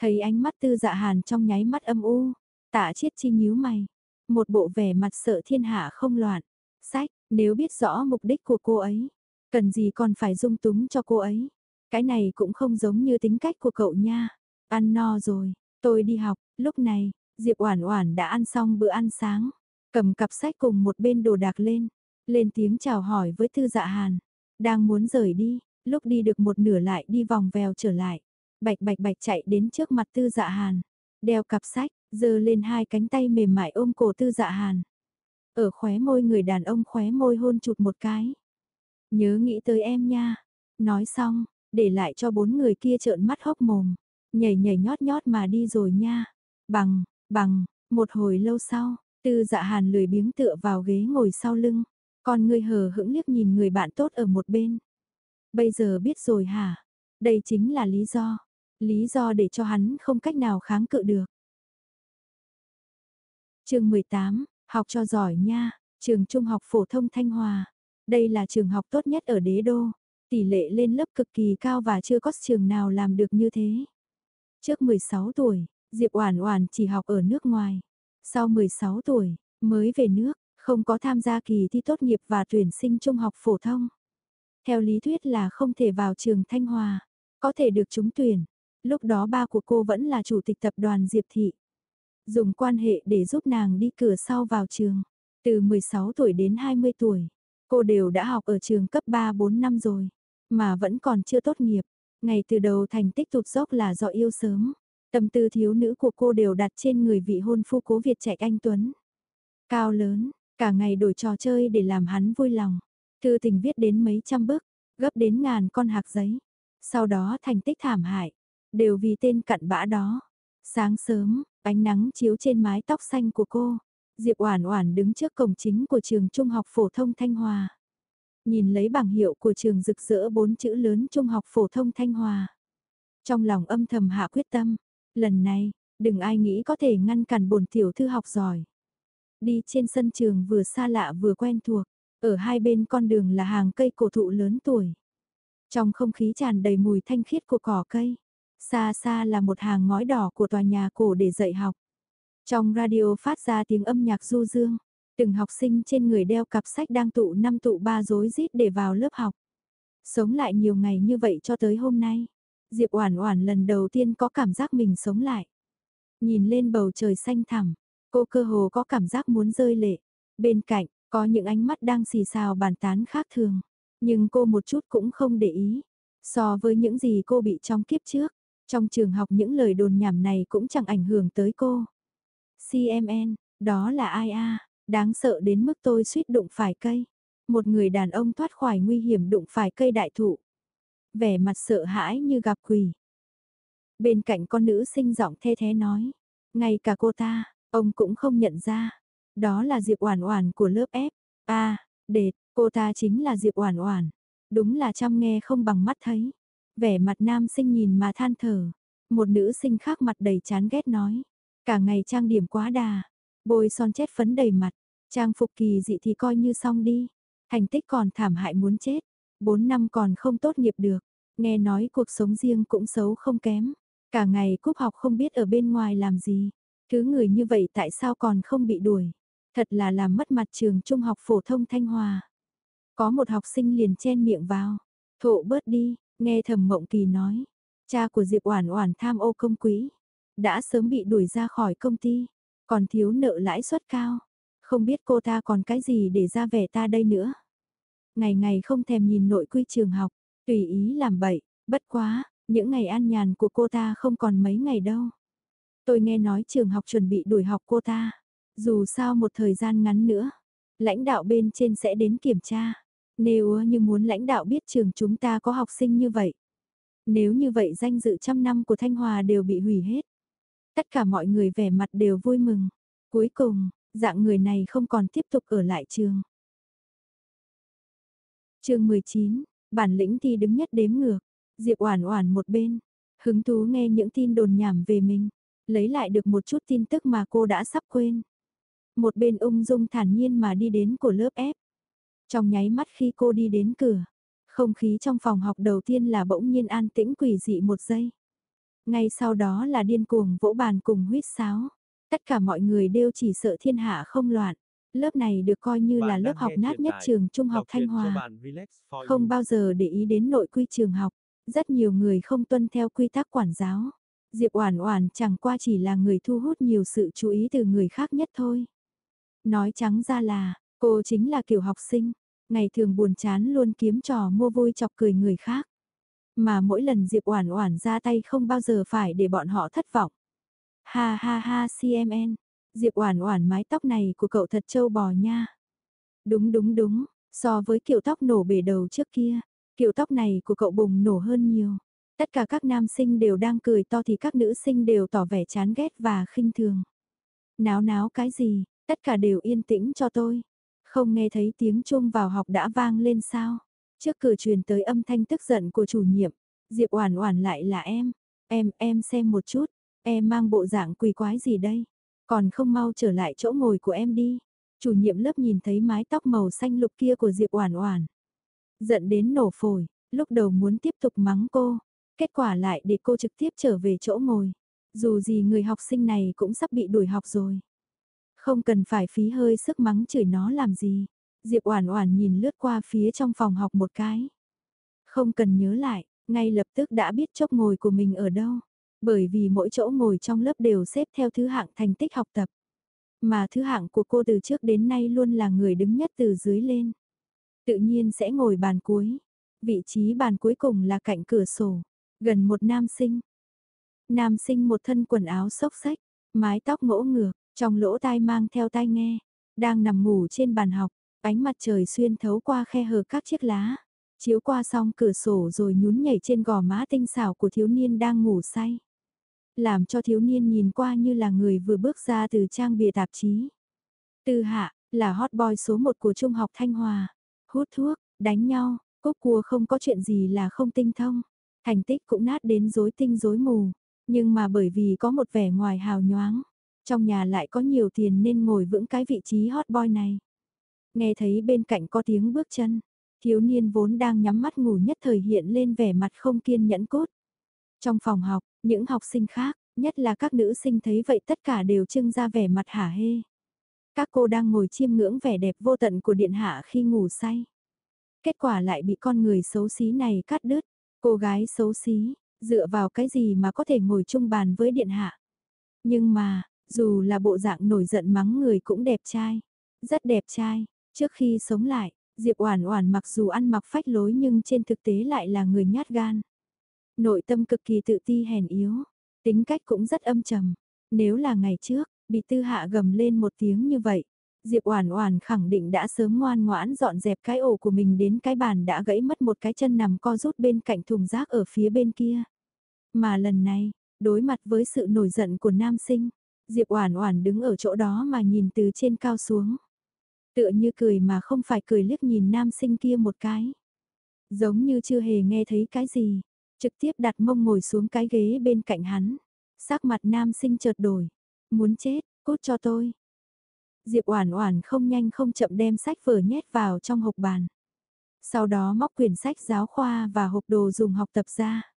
Thấy ánh mắt tư dạ hàn trong nháy mắt âm u, tạ chiết chi nhíu mày, một bộ vẻ mặt sợ thiên hạ không loạn. Sách, nếu biết rõ mục đích của cô ấy, cần gì còn phải dung túng cho cô ấy. Cái này cũng không giống như tính cách của cậu nha. Ăn no rồi, tôi đi học, lúc này, Diệp Oản Oản đã ăn xong bữa ăn sáng, cầm cặp sách cùng một bên đồ đạc lên, lên tiếng chào hỏi với Tư Dạ Hàn, đang muốn rời đi, lúc đi được một nửa lại đi vòng vèo trở lại, bạch bạch bạch chạy đến trước mặt Tư Dạ Hàn, đeo cặp sách, giơ lên hai cánh tay mềm mại ôm cổ tư dạ hàn. Ở khóe môi người đàn ông khóe môi hôn chụt một cái. Nhớ nghĩ tới em nha. Nói xong, để lại cho bốn người kia trợn mắt hốc mồm. Nhảy nhảy nhót nhót mà đi rồi nha. Bằng, bằng, một hồi lâu sau, tư dạ hàn lười biếng tựa vào ghế ngồi sau lưng. Còn người hờ hững liếc nhìn người bạn tốt ở một bên. Bây giờ biết rồi hả? Đây chính là lý do. Lý do để cho hắn không cách nào kháng cự được chương 18, học cho giỏi nha, trường trung học phổ thông Thanh Hòa. Đây là trường học tốt nhất ở đế đô, tỷ lệ lên lớp cực kỳ cao và chưa có trường nào làm được như thế. Trước 16 tuổi, Diệp Oản Oản chỉ học ở nước ngoài. Sau 16 tuổi, mới về nước, không có tham gia kỳ thi tốt nghiệp và tuyển sinh trung học phổ thông. Theo lý thuyết là không thể vào trường Thanh Hòa, có thể được trúng tuyển. Lúc đó ba của cô vẫn là chủ tịch tập đoàn Diệp Thị dùng quan hệ để giúp nàng đi cửa sau vào trường. Từ 16 tuổi đến 20 tuổi, cô đều đã học ở trường cấp 3-4 năm rồi, mà vẫn còn chưa tốt nghiệp. Ngày từ đầu thành tích tụt dốc là do yêu sớm. Tâm tư thiếu nữ của cô đều đặt trên người vị hôn phu cố Việt Trạch Anh Tuấn. Cao lớn, cả ngày đổi trò chơi để làm hắn vui lòng. Thư tình viết đến mấy trăm bức, gấp đến ngàn con hạc giấy. Sau đó thành tích thảm hại, đều vì tên cặn bã đó. Sáng sớm, Ánh nắng chiếu trên mái tóc xanh của cô. Diệp Oản Oản đứng trước cổng chính của trường Trung học phổ thông Thanh Hòa. Nhìn lấy bảng hiệu của trường rực rỡ bốn chữ lớn Trung học phổ thông Thanh Hòa. Trong lòng âm thầm hạ quyết tâm, lần này, đừng ai nghĩ có thể ngăn cản bổn tiểu thư học giỏi. Đi trên sân trường vừa xa lạ vừa quen thuộc, ở hai bên con đường là hàng cây cổ thụ lớn tuổi. Trong không khí tràn đầy mùi thanh khiết của cỏ cây, xa xa là một hàng ngói đỏ của tòa nhà cổ để dạy học. Trong radio phát ra tiếng âm nhạc du dương, từng học sinh trên người đeo cặp sách đang tụ năm tụ ba rối rít để vào lớp học. Sống lại nhiều ngày như vậy cho tới hôm nay, Diệp Oản Oản lần đầu tiên có cảm giác mình sống lại. Nhìn lên bầu trời xanh thẳm, cô cơ hồ có cảm giác muốn rơi lệ. Bên cạnh, có những ánh mắt đang xì xào bàn tán khác thường, nhưng cô một chút cũng không để ý. So với những gì cô bị trong kiếp trước, trong trường học những lời đồn nhảm này cũng chẳng ảnh hưởng tới cô. CMN, đó là ai a? Đáng sợ đến mức tôi suýt đụng phải cây. Một người đàn ông thoát khỏi nguy hiểm đụng phải cây đại thụ. Vẻ mặt sợ hãi như gặp quỷ. Bên cạnh con nữ sinh giọng the thế nói. Ngay cả cô ta, ông cũng không nhận ra. Đó là Diệp Oản Oản của lớp F. A, à, đệt, cô ta chính là Diệp Oản Oản. Đúng là chăm nghe không bằng mắt thấy. Vẻ mặt nam sinh nhìn mà than thở. Một nữ sinh khác mặt đầy chán ghét nói. Cả ngày trang điểm quá đà. Bôi son chết phấn đầy mặt. Trang phục kỳ dị thì coi như xong đi. Thành tích còn thảm hại muốn chết. Bốn năm còn không tốt nghiệp được. Nghe nói cuộc sống riêng cũng xấu không kém. Cả ngày cúp học không biết ở bên ngoài làm gì. Thứ người như vậy tại sao còn không bị đuổi. Thật là làm mất mặt trường trung học phổ thông Thanh Hòa. Có một học sinh liền chen miệng vào. Thộ bớt đi, nghe thầm mộng kỳ nói. Cha của Diệp Oản Oản tham ô công quỹ. Đã sớm bị đuổi ra khỏi công ty. Còn thiếu nợ lãi suất cao. Không biết cô ta còn cái gì để ra vẻ ta đây nữa. Ngày ngày không thèm nhìn nội quy trường học. Tùy ý làm bậy. Bất quá, những ngày an nhàn của cô ta không còn mấy ngày đâu. Tôi nghe nói trường học chuẩn bị đuổi học cô ta. Dù sao một thời gian ngắn nữa, lãnh đạo bên trên sẽ đến kiểm tra. Nếu như muốn lãnh đạo biết trường chúng ta có học sinh như vậy. Nếu như vậy danh dự trăm năm của Thanh Hòa đều bị hủy hết. Tất cả mọi người vẻ mặt đều vui mừng. Cuối cùng, dạng người này không còn tiếp tục ở lại trường. chương 19, bản lĩnh thi đứng nhất đếm ngược. Diệp Oản Oản một bên, hứng thú nghe những tin đồn nhảm về mình, lấy lại được một chút tin tức mà cô đã sắp quên. Một bên ung dung thản nhiên mà đi đến của lớp F. Trong nháy mắt khi cô đi đến cửa, không khí trong phòng học đầu tiên là bỗng nhiên an tĩnh quỷ dị một giây. Ngay sau đó là điên cuồng vỗ bàn cùng huyết sáo. Tất cả mọi người đều chỉ sợ thiên hạ không loạn. Lớp này được coi như là lớp học nát nhất trường trung học Thanh Hòa. Không bao giờ để ý đến nội quy trường học. Rất nhiều người không tuân theo quy tắc quản giáo. Diệp Oản Oản chẳng qua chỉ là người thu hút nhiều sự chú ý từ người khác nhất thôi. Nói trắng ra là, cô chính là kiểu học sinh, ngày thường buồn chán luôn kiếm trò mua vui chọc cười người khác. Mà mỗi lần Diệp Oản Oản ra tay không bao giờ phải để bọn họ thất vọng. Ha ha ha CMN, Diệp Oản Oản mái tóc này của cậu thật trâu bò nha. Đúng đúng đúng, so với kiểu tóc nổ bể đầu trước kia, kiểu tóc này của cậu bùng nổ hơn nhiều. Tất cả các nam sinh đều đang cười to thì các nữ sinh đều tỏ vẻ chán ghét và khinh thường. Náo náo cái gì, tất cả đều yên tĩnh cho tôi. Không nghe thấy tiếng chuông vào học đã vang lên sao? Trước cửa truyền tới âm thanh tức giận của chủ nhiệm, Diệp Oản Oản lại là em, em em xem một chút, em mang bộ dạng quỷ quái gì đây? Còn không mau trở lại chỗ ngồi của em đi. Chủ nhiệm lớp nhìn thấy mái tóc màu xanh lục kia của Diệp Oản Oản, giận đến nổ phổi, lúc đầu muốn tiếp tục mắng cô, kết quả lại để cô trực tiếp trở về chỗ ngồi. Dù gì người học sinh này cũng sắp bị đuổi học rồi. Không cần phải phí hơi sức mắng chửi nó làm gì. Diệp Oản Oản nhìn lướt qua phía trong phòng học một cái. Không cần nhớ lại, ngay lập tức đã biết chốc ngồi của mình ở đâu. Bởi vì mỗi chỗ ngồi trong lớp đều xếp theo thứ hạng thành tích học tập. Mà thứ hạng của cô từ trước đến nay luôn là người đứng nhất từ dưới lên. Tự nhiên sẽ ngồi bàn cuối. Vị trí bàn cuối cùng là cạnh cửa sổ, gần một nam sinh. Nam sinh một thân quần áo xốc xách, mái tóc ngỗ ngược, trong lỗ tai mang theo tai nghe, đang nằm ngủ trên bàn học, ánh mặt trời xuyên thấu qua khe hở các chiếc lá, chiếu qua song cửa sổ rồi nhún nhảy trên gò má tinh xảo của thiếu niên đang ngủ say. Làm cho thiếu niên nhìn qua như là người vừa bước ra từ trang bìa tạp chí. Tư hạ, là hot boy số một của Trung học Thanh Hòa. Hút thuốc, đánh nhau, cốc cua không có chuyện gì là không tinh thông, thành tích cũng nát đến rối tinh rối mù, nhưng mà bởi vì có một vẻ ngoài hào nhoáng, trong nhà lại có nhiều tiền nên ngồi vững cái vị trí hot boy này. Nghe thấy bên cạnh có tiếng bước chân, thiếu niên vốn đang nhắm mắt ngủ nhất thời hiện lên vẻ mặt không kiên nhẫn cốt. Trong phòng học, những học sinh khác, nhất là các nữ sinh thấy vậy tất cả đều trưng ra vẻ mặt hả hê. Các cô đang ngồi chiêm ngưỡng vẻ đẹp vô tận của điện hạ khi ngủ say. Kết quả lại bị con người xấu xí này cắt đứt. Cô gái xấu xí, dựa vào cái gì mà có thể ngồi chung bàn với điện hạ. Nhưng mà, dù là bộ dạng nổi giận mắng người cũng đẹp trai. Rất đẹp trai, trước khi sống lại, Diệp Oản Oản mặc dù ăn mặc phách lối nhưng trên thực tế lại là người nhát gan. Nội tâm cực kỳ tự ti hèn yếu, tính cách cũng rất âm trầm. Nếu là ngày trước, bị Tư Hạ gầm lên một tiếng như vậy, Diệp Oản Oản khẳng định đã sớm ngoan ngoãn dọn dẹp cái ổ của mình đến cái bàn đã gãy mất một cái chân nằm co rút bên cạnh thùng rác ở phía bên kia. Mà lần này, đối mặt với sự nổi giận của nam sinh, Diệp Oản Oản đứng ở chỗ đó mà nhìn từ trên cao xuống. Tựa như cười mà không phải cười liếc nhìn nam sinh kia một cái. Giống như chưa hề nghe thấy cái gì, trực tiếp đặt mông ngồi xuống cái ghế bên cạnh hắn. Sắc mặt nam sinh chợt đổi, muốn chết, cút cho tôi. Diệp Oản Oản không nhanh không chậm đem sách vở nhét vào trong hộp bàn. Sau đó móc quyển sách giáo khoa và hộp đồ dùng học tập ra.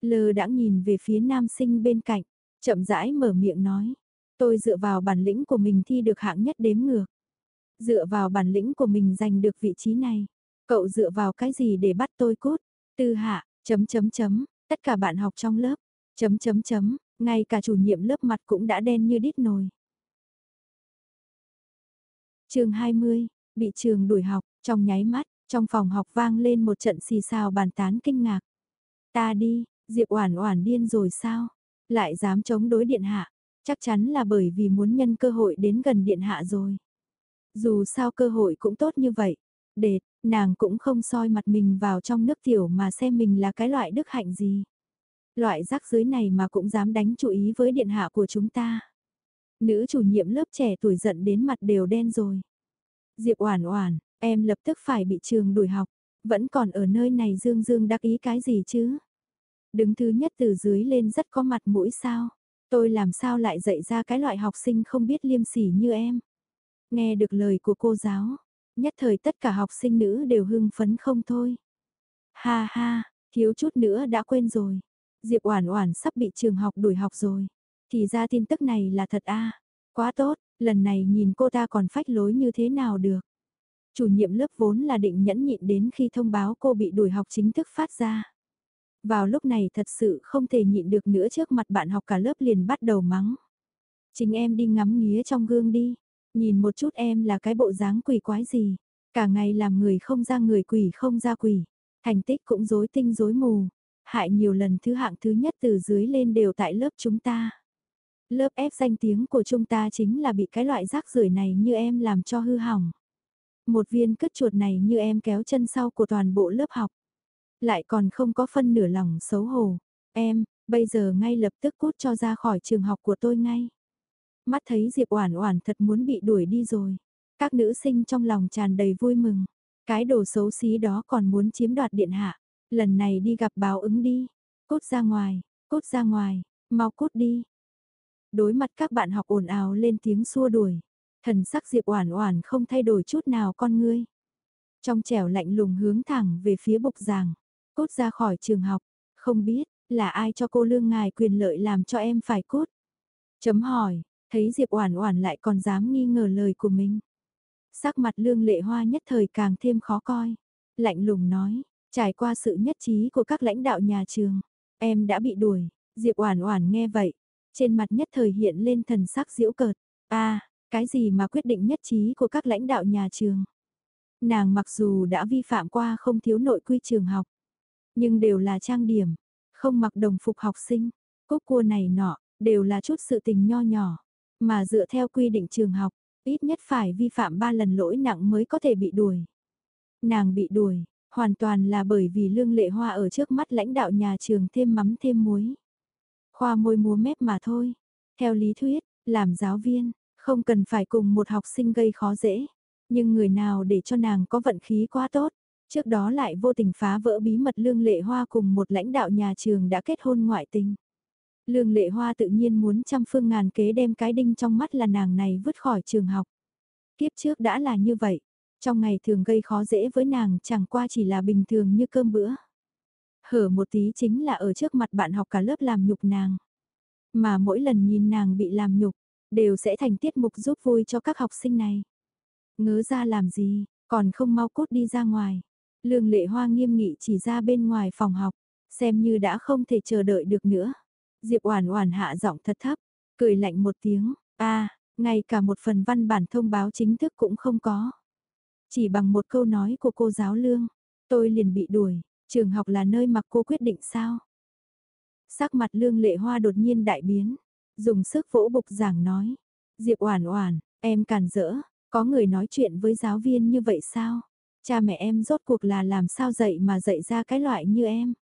Lơ đãng nhìn về phía nam sinh bên cạnh, chậm rãi mở miệng nói, tôi dựa vào bản lĩnh của mình thi được hạng nhất đếm ngược. Dựa vào bản lĩnh của mình giành được vị trí này, cậu dựa vào cái gì để bắt tôi cút? Tư hạ, chấm chấm chấm, tất cả bạn học trong lớp, chấm chấm chấm, ngay cả chủ nhiệm lớp mặt cũng đã đen như đít nồi. chương 20, bị trường đuổi học, trong nháy mắt, trong phòng học vang lên một trận xì xào bàn tán kinh ngạc. Ta đi, Diệp Oản Oản điên rồi sao? Lại dám chống đối điện hạ, chắc chắn là bởi vì muốn nhân cơ hội đến gần điện hạ rồi. Dù sao cơ hội cũng tốt như vậy, để nàng cũng không soi mặt mình vào trong nước tiểu mà xem mình là cái loại đức hạnh gì. Loại rác dưới này mà cũng dám đánh chú ý với điện hạ của chúng ta. Nữ chủ nhiệm lớp trẻ tuổi giận đến mặt đều đen rồi. Diệp Oản Oản, em lập tức phải bị trường đuổi học, vẫn còn ở nơi này dương dương đắc ý cái gì chứ? Đứng thứ nhất từ dưới lên rất có mặt mũi sao? Tôi làm sao lại dạy ra cái loại học sinh không biết liêm sỉ như em? Nghe được lời của cô giáo, nhất thời tất cả học sinh nữ đều hưng phấn không thôi. Ha ha, thiếu chút nữa đã quên rồi. Diệp Oản Oản sắp bị trường học đuổi học rồi. Thì ra tin tức này là thật a. Quá tốt, lần này nhìn cô ta còn phách lối như thế nào được. Chủ nhiệm lớp vốn là định nhẫn nhịn đến khi thông báo cô bị đuổi học chính thức phát ra. Vào lúc này thật sự không thể nhịn được nữa trước mặt bạn học cả lớp liền bắt đầu mắng. Chính em đi ngắm nghía trong gương đi, nhìn một chút em là cái bộ dáng quỷ quái gì, cả ngày làm người không ra người quỷ không ra quỷ, thành tích cũng rối tinh rối mù, hại nhiều lần thứ hạng thứ nhất từ dưới lên đều tại lớp chúng ta. Lớp ép danh tiếng của chúng ta chính là bị cái loại rác rưởi này như em làm cho hư hỏng. Một viên cất chuột này như em kéo chân sau của toàn bộ lớp học. Lại còn không có phân nửa lòng xấu hổ. Em, bây giờ ngay lập tức cút cho ra khỏi trường học của tôi ngay. Mắt thấy Diệp Oản Oản thật muốn bị đuổi đi rồi. Các nữ sinh trong lòng tràn đầy vui mừng. Cái đồ xấu xí đó còn muốn chiếm đoạt điện hạ. Lần này đi gặp báo ứng đi. Cút ra ngoài, cút ra ngoài, mau cút đi. Đối mặt các bạn học ồn ào lên tiếng xua đuổi. Thần sắc Diệp Oản Oản không thay đổi chút nào con ngươi. Trong trẻo lạnh lùng hướng thẳng về phía bục giảng. Cút ra khỏi trường học, không biết là ai cho cô lương ngài quyền lợi làm cho em phải cút. Chấm hỏi, thấy Diệp Oản Oản lại còn dám nghi ngờ lời của mình. Sắc mặt lương lệ hoa nhất thời càng thêm khó coi. Lạnh lùng nói, trải qua sự nhất trí của các lãnh đạo nhà trường, em đã bị đuổi. Diệp Oản Oản nghe vậy, trên mặt nhất thời hiện lên thần sắc giễu cợt. A, cái gì mà quyết định nhất trí của các lãnh đạo nhà trường? Nàng mặc dù đã vi phạm qua không thiếu nội quy trường học, nhưng đều là trang điểm, không mặc đồng phục học sinh, cúc cua này nọ, đều là chút sự tình nho nhỏ, mà dựa theo quy định trường học, ít nhất phải vi phạm 3 lần lỗi nặng mới có thể bị đuổi. Nàng bị đuổi, hoàn toàn là bởi vì lương lệ hoa ở trước mắt lãnh đạo nhà trường thêm mắm thêm muối. Khoa môi múa mép mà thôi. Theo lý thuyết, làm giáo viên, không cần phải cùng một học sinh gây khó dễ. Nhưng người nào để cho nàng có vận khí quá tốt, Trước đó lại vô tình phá vỡ bí mật Lương Lệ Hoa cùng một lãnh đạo nhà trường đã kết hôn ngoại tình. Lương Lệ Hoa tự nhiên muốn trăm phương ngàn kế đem cái đinh trong mắt là nàng này vứt khỏi trường học. Kiếp trước đã là như vậy, trong ngày thường gây khó dễ với nàng chẳng qua chỉ là bình thường như cơm bữa. Hở một tí chính là ở trước mặt bạn học cả lớp làm nhục nàng. Mà mỗi lần nhìn nàng bị làm nhục, đều sẽ thành tiết mục giúp vui cho các học sinh này. Ngớ ra làm gì, còn không mau cốt đi ra ngoài. Lương lệ hoa nghiêm nghị chỉ ra bên ngoài phòng học, xem như đã không thể chờ đợi được nữa. Diệp Oản Oản hạ giọng thật thấp, cười lạnh một tiếng, "A, ngay cả một phần văn bản thông báo chính thức cũng không có." Chỉ bằng một câu nói của cô giáo Lương, tôi liền bị đuổi, trường học là nơi mà cô quyết định sao? Sắc mặt Lương Lệ Hoa đột nhiên đại biến, dùng sức vỗ bục giảng nói, "Diệp Oản Oản, em càn rỡ, có người nói chuyện với giáo viên như vậy sao? Cha mẹ em rốt cuộc là làm sao dạy mà dạy ra cái loại như em?"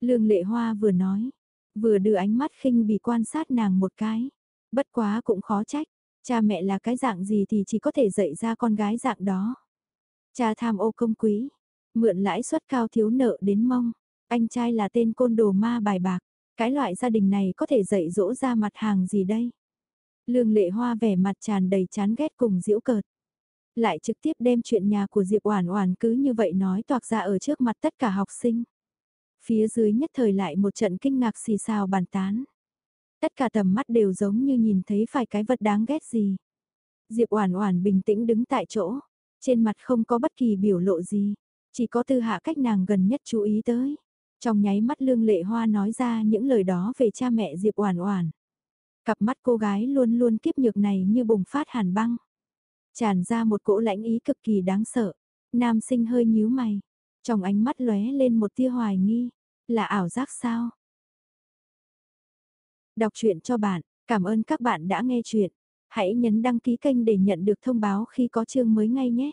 Lương Lệ Hoa vừa nói, vừa đưa ánh mắt khinh bỉ quan sát nàng một cái. Bất quá cũng khó trách, cha mẹ là cái dạng gì thì chỉ có thể dạy ra con gái dạng đó. Cha tham ô công quý, mượn lãi suất cao thiếu nợ đến mông, anh trai là tên côn đồ ma bài bạc, cái loại gia đình này có thể dạy dỗ ra mặt hàng gì đây? Lương lệ hoa vẻ mặt tràn đầy chán ghét cùng diễu cợt. Lại trực tiếp đem chuyện nhà của Diệp Oản Oản cứ như vậy nói toạc ra ở trước mặt tất cả học sinh. Phía dưới nhất thời lại một trận kinh ngạc xì xào bàn tán. Tất cả tầm mắt đều giống như nhìn thấy phải cái vật đáng ghét gì. Diệp Oản Oản bình tĩnh đứng tại chỗ, trên mặt không có bất kỳ biểu lộ gì, chỉ có Tư Hạ cách nàng gần nhất chú ý tới. Trong nháy mắt Lương Lệ Hoa nói ra những lời đó về cha mẹ Diệp Oản Oản. Cặp mắt cô gái luôn luôn kiếp nhược này như bùng phát hàn băng. Tràn ra một cỗ lãnh ý cực kỳ đáng sợ. Nam sinh hơi nhíu mày, trong ánh mắt lóe lên một tia hoài nghi, là ảo giác sao? Đọc truyện cho bạn, cảm ơn các bạn đã nghe truyện. Hãy nhấn đăng ký kênh để nhận được thông báo khi có chương mới ngay nhé.